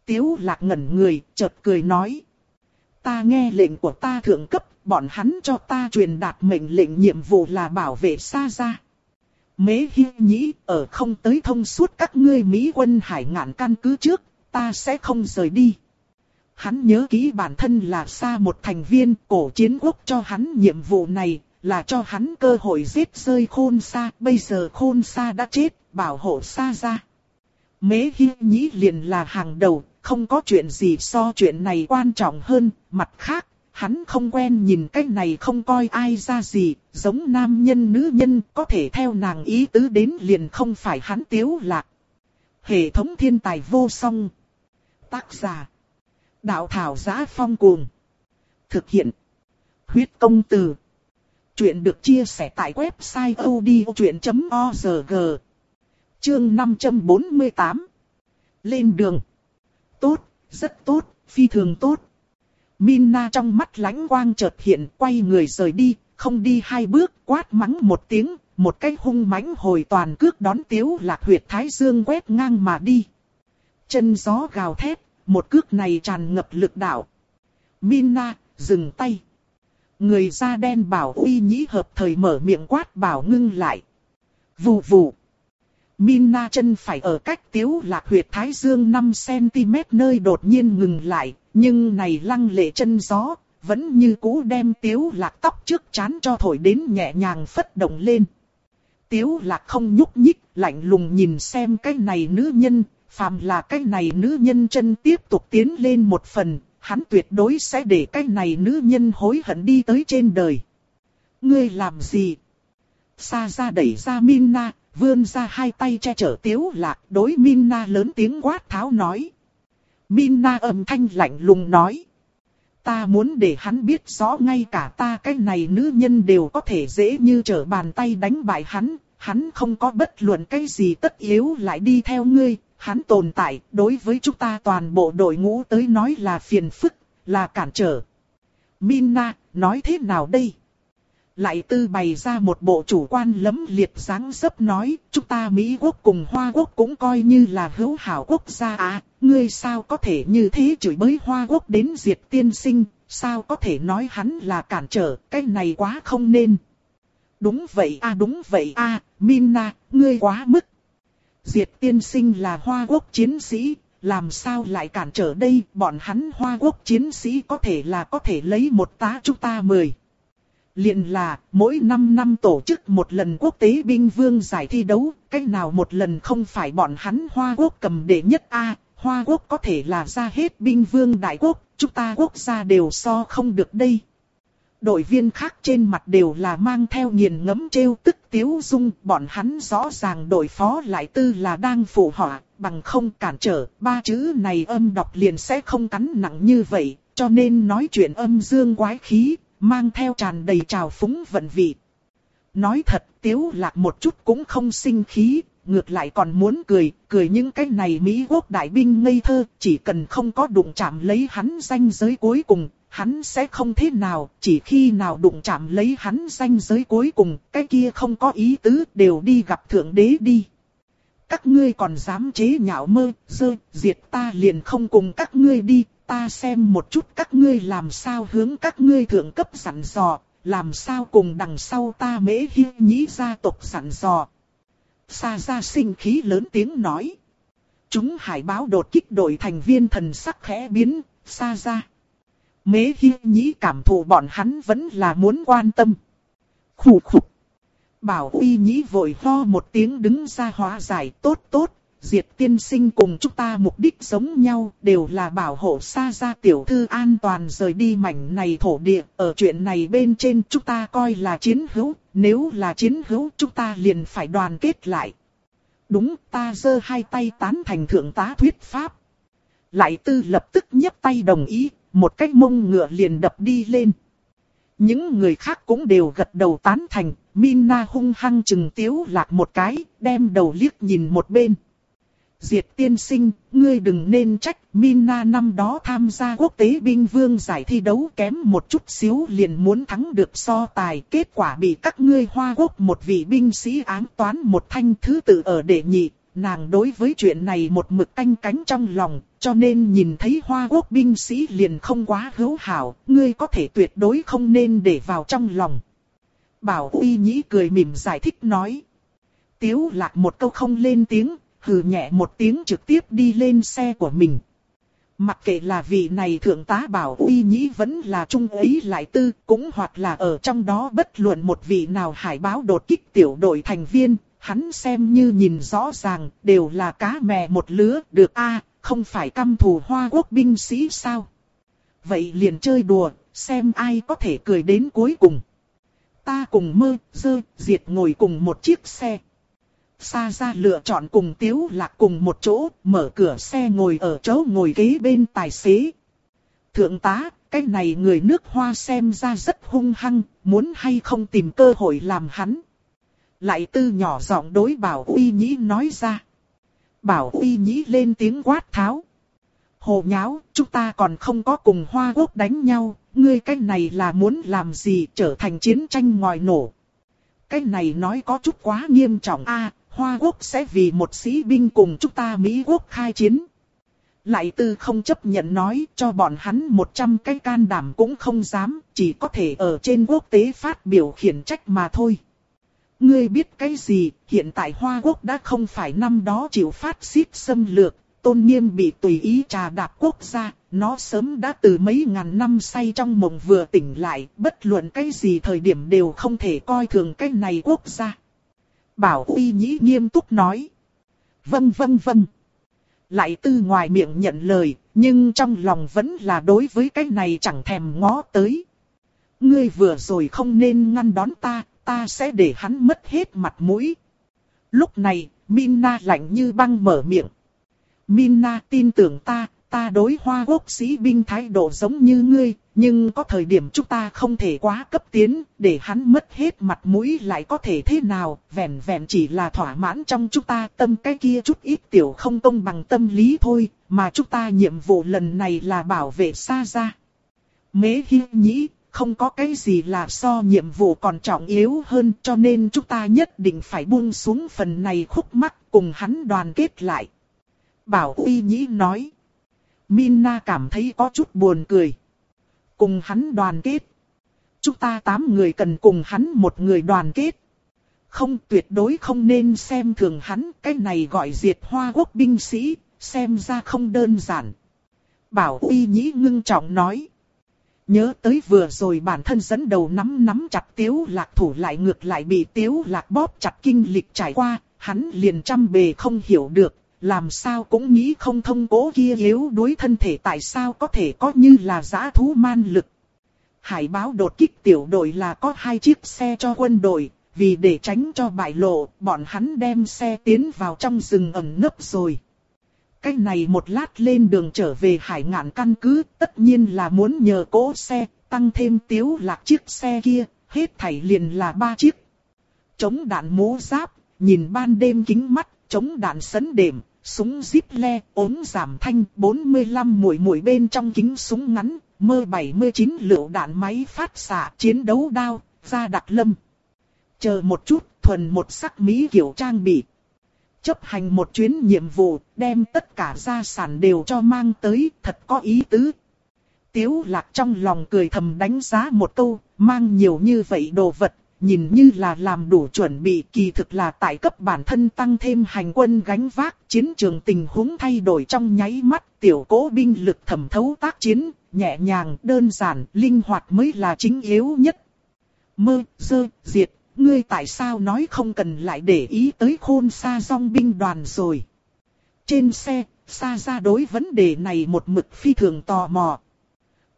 Speaker 1: Tiếu lạc ngẩn người, chợt cười nói. Ta nghe lệnh của ta thượng cấp, bọn hắn cho ta truyền đạt mệnh lệnh nhiệm vụ là bảo vệ Sa Ra. Mế hi nhĩ, ở không tới thông suốt các ngươi Mỹ quân hải ngạn căn cứ trước, ta sẽ không rời đi. Hắn nhớ kỹ bản thân là xa một thành viên cổ chiến quốc cho hắn nhiệm vụ này, là cho hắn cơ hội giết rơi khôn xa, bây giờ khôn xa đã chết, bảo hộ xa ra. Mế hi nhĩ liền là hàng đầu, không có chuyện gì so chuyện này quan trọng hơn, mặt khác, hắn không quen nhìn cái này không coi ai ra gì, giống nam nhân nữ nhân có thể theo nàng ý tứ đến liền không phải hắn tiếu lạc. Hệ thống thiên tài vô song. Tác giả. Đạo thảo giá phong cuồng. Thực hiện. Huyết công từ. Chuyện được chia sẻ tại website odchuyện.org. Chương 548. Lên đường. Tốt, rất tốt, phi thường tốt. Mina trong mắt lánh quang chợt hiện, quay người rời đi, không đi hai bước, quát mắng một tiếng, một cái hung mãnh hồi toàn cước đón tiếu lạc huyệt thái dương quét ngang mà đi. Chân gió gào thét, một cước này tràn ngập lực đạo. Mina, dừng tay. Người da đen bảo uy nhĩ hợp thời mở miệng quát bảo ngưng lại. Vù vù. Mina chân phải ở cách tiếu lạc huyệt thái dương 5cm nơi đột nhiên ngừng lại, nhưng này lăng lệ chân gió, vẫn như cũ đem tiếu lạc tóc trước chán cho thổi đến nhẹ nhàng phất động lên. Tiếu lạc không nhúc nhích, lạnh lùng nhìn xem cái này nữ nhân, phàm là cái này nữ nhân chân tiếp tục tiến lên một phần, hắn tuyệt đối sẽ để cái này nữ nhân hối hận đi tới trên đời. Ngươi làm gì? Sa ra đẩy ra Minna, vươn ra hai tay che chở tiếu lạc, đối Minna lớn tiếng quát tháo nói. Minna âm thanh lạnh lùng nói. Ta muốn để hắn biết rõ ngay cả ta cái này nữ nhân đều có thể dễ như trở bàn tay đánh bại hắn, hắn không có bất luận cái gì tất yếu lại đi theo ngươi, hắn tồn tại đối với chúng ta toàn bộ đội ngũ tới nói là phiền phức, là cản trở. Minna, nói thế nào đây? Lại tư bày ra một bộ chủ quan lấm liệt dáng dấp nói, chúng ta Mỹ quốc cùng Hoa quốc cũng coi như là hữu hảo quốc gia à, ngươi sao có thể như thế chửi bới Hoa quốc đến diệt tiên sinh, sao có thể nói hắn là cản trở, cái này quá không nên. Đúng vậy a đúng vậy a Minna, ngươi quá mức. Diệt tiên sinh là Hoa quốc chiến sĩ, làm sao lại cản trở đây, bọn hắn Hoa quốc chiến sĩ có thể là có thể lấy một tá chúng ta mười liền là, mỗi 5 năm tổ chức một lần quốc tế binh vương giải thi đấu, cách nào một lần không phải bọn hắn Hoa Quốc cầm đệ nhất A, Hoa Quốc có thể là ra hết binh vương đại quốc, chúng ta quốc gia đều so không được đây. Đội viên khác trên mặt đều là mang theo nghiền ngẫm trêu tức tiếu dung, bọn hắn rõ ràng đội phó lại tư là đang phụ họa, bằng không cản trở, ba chữ này âm đọc liền sẽ không cắn nặng như vậy, cho nên nói chuyện âm dương quái khí, mang theo tràn đầy trào phúng vận vị. Nói thật, tiếu lạc một chút cũng không sinh khí, ngược lại còn muốn cười, cười những cái này Mỹ quốc đại binh ngây thơ, chỉ cần không có đụng chạm lấy hắn danh giới cuối cùng, hắn sẽ không thế nào, chỉ khi nào đụng chạm lấy hắn danh giới cuối cùng, cái kia không có ý tứ, đều đi gặp thượng đế đi. Các ngươi còn dám chế nhạo mơ, dơ, diệt ta liền không cùng các ngươi đi, ta xem một chút các ngươi làm sao hướng các ngươi thượng cấp sẵn dò, làm sao cùng đằng sau ta mễ hi nhĩ gia tộc sẵn dò. Sa gia sinh khí lớn tiếng nói. Chúng hải báo đột kích đội thành viên thần sắc khẽ biến, xa ra. Mế hi nhĩ cảm thụ bọn hắn vẫn là muốn quan tâm. Khủ khục. Bảo uy nhĩ vội ho một tiếng đứng ra hóa giải tốt tốt. Diệt tiên sinh cùng chúng ta mục đích giống nhau đều là bảo hộ xa ra tiểu thư an toàn rời đi mảnh này thổ địa. Ở chuyện này bên trên chúng ta coi là chiến hữu, nếu là chiến hữu chúng ta liền phải đoàn kết lại. Đúng ta giơ hai tay tán thành thượng tá thuyết pháp. Lại tư lập tức nhấc tay đồng ý, một cách mông ngựa liền đập đi lên. Những người khác cũng đều gật đầu tán thành, Mina hung hăng chừng tiếu lạc một cái, đem đầu liếc nhìn một bên. Diệt tiên sinh, ngươi đừng nên trách, Mina năm đó tham gia quốc tế binh vương giải thi đấu kém một chút xíu liền muốn thắng được so tài. Kết quả bị các ngươi hoa quốc một vị binh sĩ án toán một thanh thứ tự ở đệ nhị, nàng đối với chuyện này một mực canh cánh trong lòng, cho nên nhìn thấy hoa quốc binh sĩ liền không quá hữu hảo, ngươi có thể tuyệt đối không nên để vào trong lòng. Bảo uy nhĩ cười mỉm giải thích nói. Tiếu lạc một câu không lên tiếng, hừ nhẹ một tiếng trực tiếp đi lên xe của mình. Mặc kệ là vị này thượng tá bảo uy nhĩ vẫn là trung ấy lại tư, cũng hoặc là ở trong đó bất luận một vị nào hải báo đột kích tiểu đội thành viên, hắn xem như nhìn rõ ràng, đều là cá mè một lứa, được a không phải căm thù hoa quốc binh sĩ sao? Vậy liền chơi đùa, xem ai có thể cười đến cuối cùng. Ta cùng mơ, dơ, diệt ngồi cùng một chiếc xe. Sa ra lựa chọn cùng Tiếu Lạc cùng một chỗ, mở cửa xe ngồi ở chỗ ngồi ghế bên tài xế. Thượng tá, cái này người nước hoa xem ra rất hung hăng, muốn hay không tìm cơ hội làm hắn. Lại tư nhỏ giọng đối bảo uy nhĩ nói ra. Bảo uy nhĩ lên tiếng quát tháo. hồ nháo, chúng ta còn không có cùng Hoa Quốc đánh nhau, ngươi cái này là muốn làm gì trở thành chiến tranh ngòi nổ. Cái này nói có chút quá nghiêm trọng a Hoa Quốc sẽ vì một sĩ binh cùng chúng ta Mỹ Quốc khai chiến. Lại tư không chấp nhận nói cho bọn hắn 100 cái can đảm cũng không dám, chỉ có thể ở trên quốc tế phát biểu khiển trách mà thôi. Ngươi biết cái gì, hiện tại Hoa Quốc đã không phải năm đó chịu phát xít xâm lược, tôn nghiêm bị tùy ý trà đạp quốc gia, nó sớm đã từ mấy ngàn năm say trong mộng vừa tỉnh lại, bất luận cái gì thời điểm đều không thể coi thường cái này quốc gia. Bảo uy nhĩ nghiêm túc nói. Vâng vâng vâng. Lại tư ngoài miệng nhận lời, nhưng trong lòng vẫn là đối với cái này chẳng thèm ngó tới. Ngươi vừa rồi không nên ngăn đón ta, ta sẽ để hắn mất hết mặt mũi. Lúc này, Minna lạnh như băng mở miệng. Minna tin tưởng ta, ta đối hoa quốc sĩ binh thái độ giống như ngươi, nhưng có thời điểm chúng ta không thể quá cấp tiến, để hắn mất hết mặt mũi lại có thể thế nào, vẹn vẹn chỉ là thỏa mãn trong chúng ta tâm cái kia chút ít tiểu không công bằng tâm lý thôi, mà chúng ta nhiệm vụ lần này là bảo vệ xa ra. Mế hi nhĩ, không có cái gì là so nhiệm vụ còn trọng yếu hơn cho nên chúng ta nhất định phải buông xuống phần này khúc mắc cùng hắn đoàn kết lại. Bảo uy nhĩ nói. Minna cảm thấy có chút buồn cười. Cùng hắn đoàn kết. Chúng ta tám người cần cùng hắn một người đoàn kết. Không tuyệt đối không nên xem thường hắn, cái này gọi diệt hoa quốc binh sĩ, xem ra không đơn giản. Bảo uy nhĩ ngưng trọng nói. Nhớ tới vừa rồi bản thân dẫn đầu nắm nắm chặt tiếu lạc thủ lại ngược lại bị tiếu lạc bóp chặt kinh lịch trải qua, hắn liền trăm bề không hiểu được, làm sao cũng nghĩ không thông cố kia yếu đuối thân thể tại sao có thể có như là giã thú man lực. Hải báo đột kích tiểu đội là có hai chiếc xe cho quân đội, vì để tránh cho bại lộ, bọn hắn đem xe tiến vào trong rừng ẩn nấp rồi. Cách này một lát lên đường trở về hải ngạn căn cứ, tất nhiên là muốn nhờ cố xe, tăng thêm tiếu lạc chiếc xe kia, hết thảy liền là ba chiếc. Chống đạn mũ giáp, nhìn ban đêm kính mắt, chống đạn sấn đệm, súng zip le, ốm giảm thanh, 45 mũi mũi bên trong kính súng ngắn, mơ 79 lựu đạn máy phát xạ, chiến đấu đao, ra đặc lâm. Chờ một chút, thuần một sắc mỹ kiểu trang bị. Chấp hành một chuyến nhiệm vụ, đem tất cả gia sản đều cho mang tới, thật có ý tứ. Tiếu lạc trong lòng cười thầm đánh giá một câu, mang nhiều như vậy đồ vật, nhìn như là làm đủ chuẩn bị kỳ thực là tại cấp bản thân tăng thêm hành quân gánh vác, chiến trường tình huống thay đổi trong nháy mắt, tiểu cố binh lực thẩm thấu tác chiến, nhẹ nhàng, đơn giản, linh hoạt mới là chính yếu nhất. Mơ, dơ, diệt, ngươi tại sao nói không cần lại để ý tới khôn xa song binh đoàn rồi. Trên xe, xa ra đối vấn đề này một mực phi thường tò mò,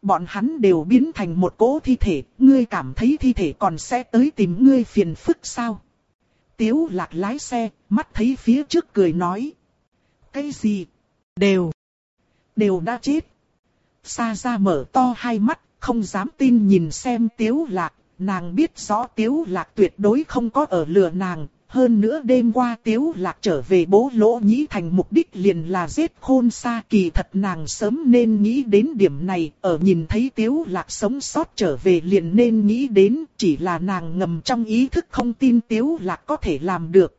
Speaker 1: bọn hắn đều biến thành một cỗ thi thể, ngươi cảm thấy thi thể còn sẽ tới tìm ngươi phiền phức sao? Tiếu lạc lái xe, mắt thấy phía trước cười nói. Cái gì? Đều. Đều đã chết. Sa ra mở to hai mắt, không dám tin nhìn xem tiếu lạc, nàng biết rõ tiếu lạc tuyệt đối không có ở lừa nàng, hơn nữa đêm qua tiếu lạc trở về bố lỗ nhĩ thành mục đích liền là giết khôn xa kỳ thật nàng sớm nên nghĩ đến điểm này, ở nhìn thấy tiếu lạc sống sót trở về liền nên nghĩ đến, chỉ là nàng ngầm trong ý thức không tin tiếu lạc có thể làm được.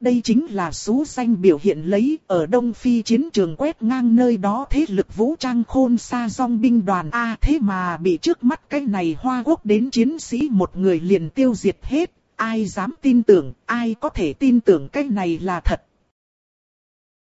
Speaker 1: Đây chính là số danh biểu hiện lấy ở Đông Phi chiến trường quét ngang nơi đó thế lực vũ trang khôn xa dòng binh đoàn A thế mà bị trước mắt cái này hoa quốc đến chiến sĩ một người liền tiêu diệt hết, ai dám tin tưởng, ai có thể tin tưởng cái này là thật.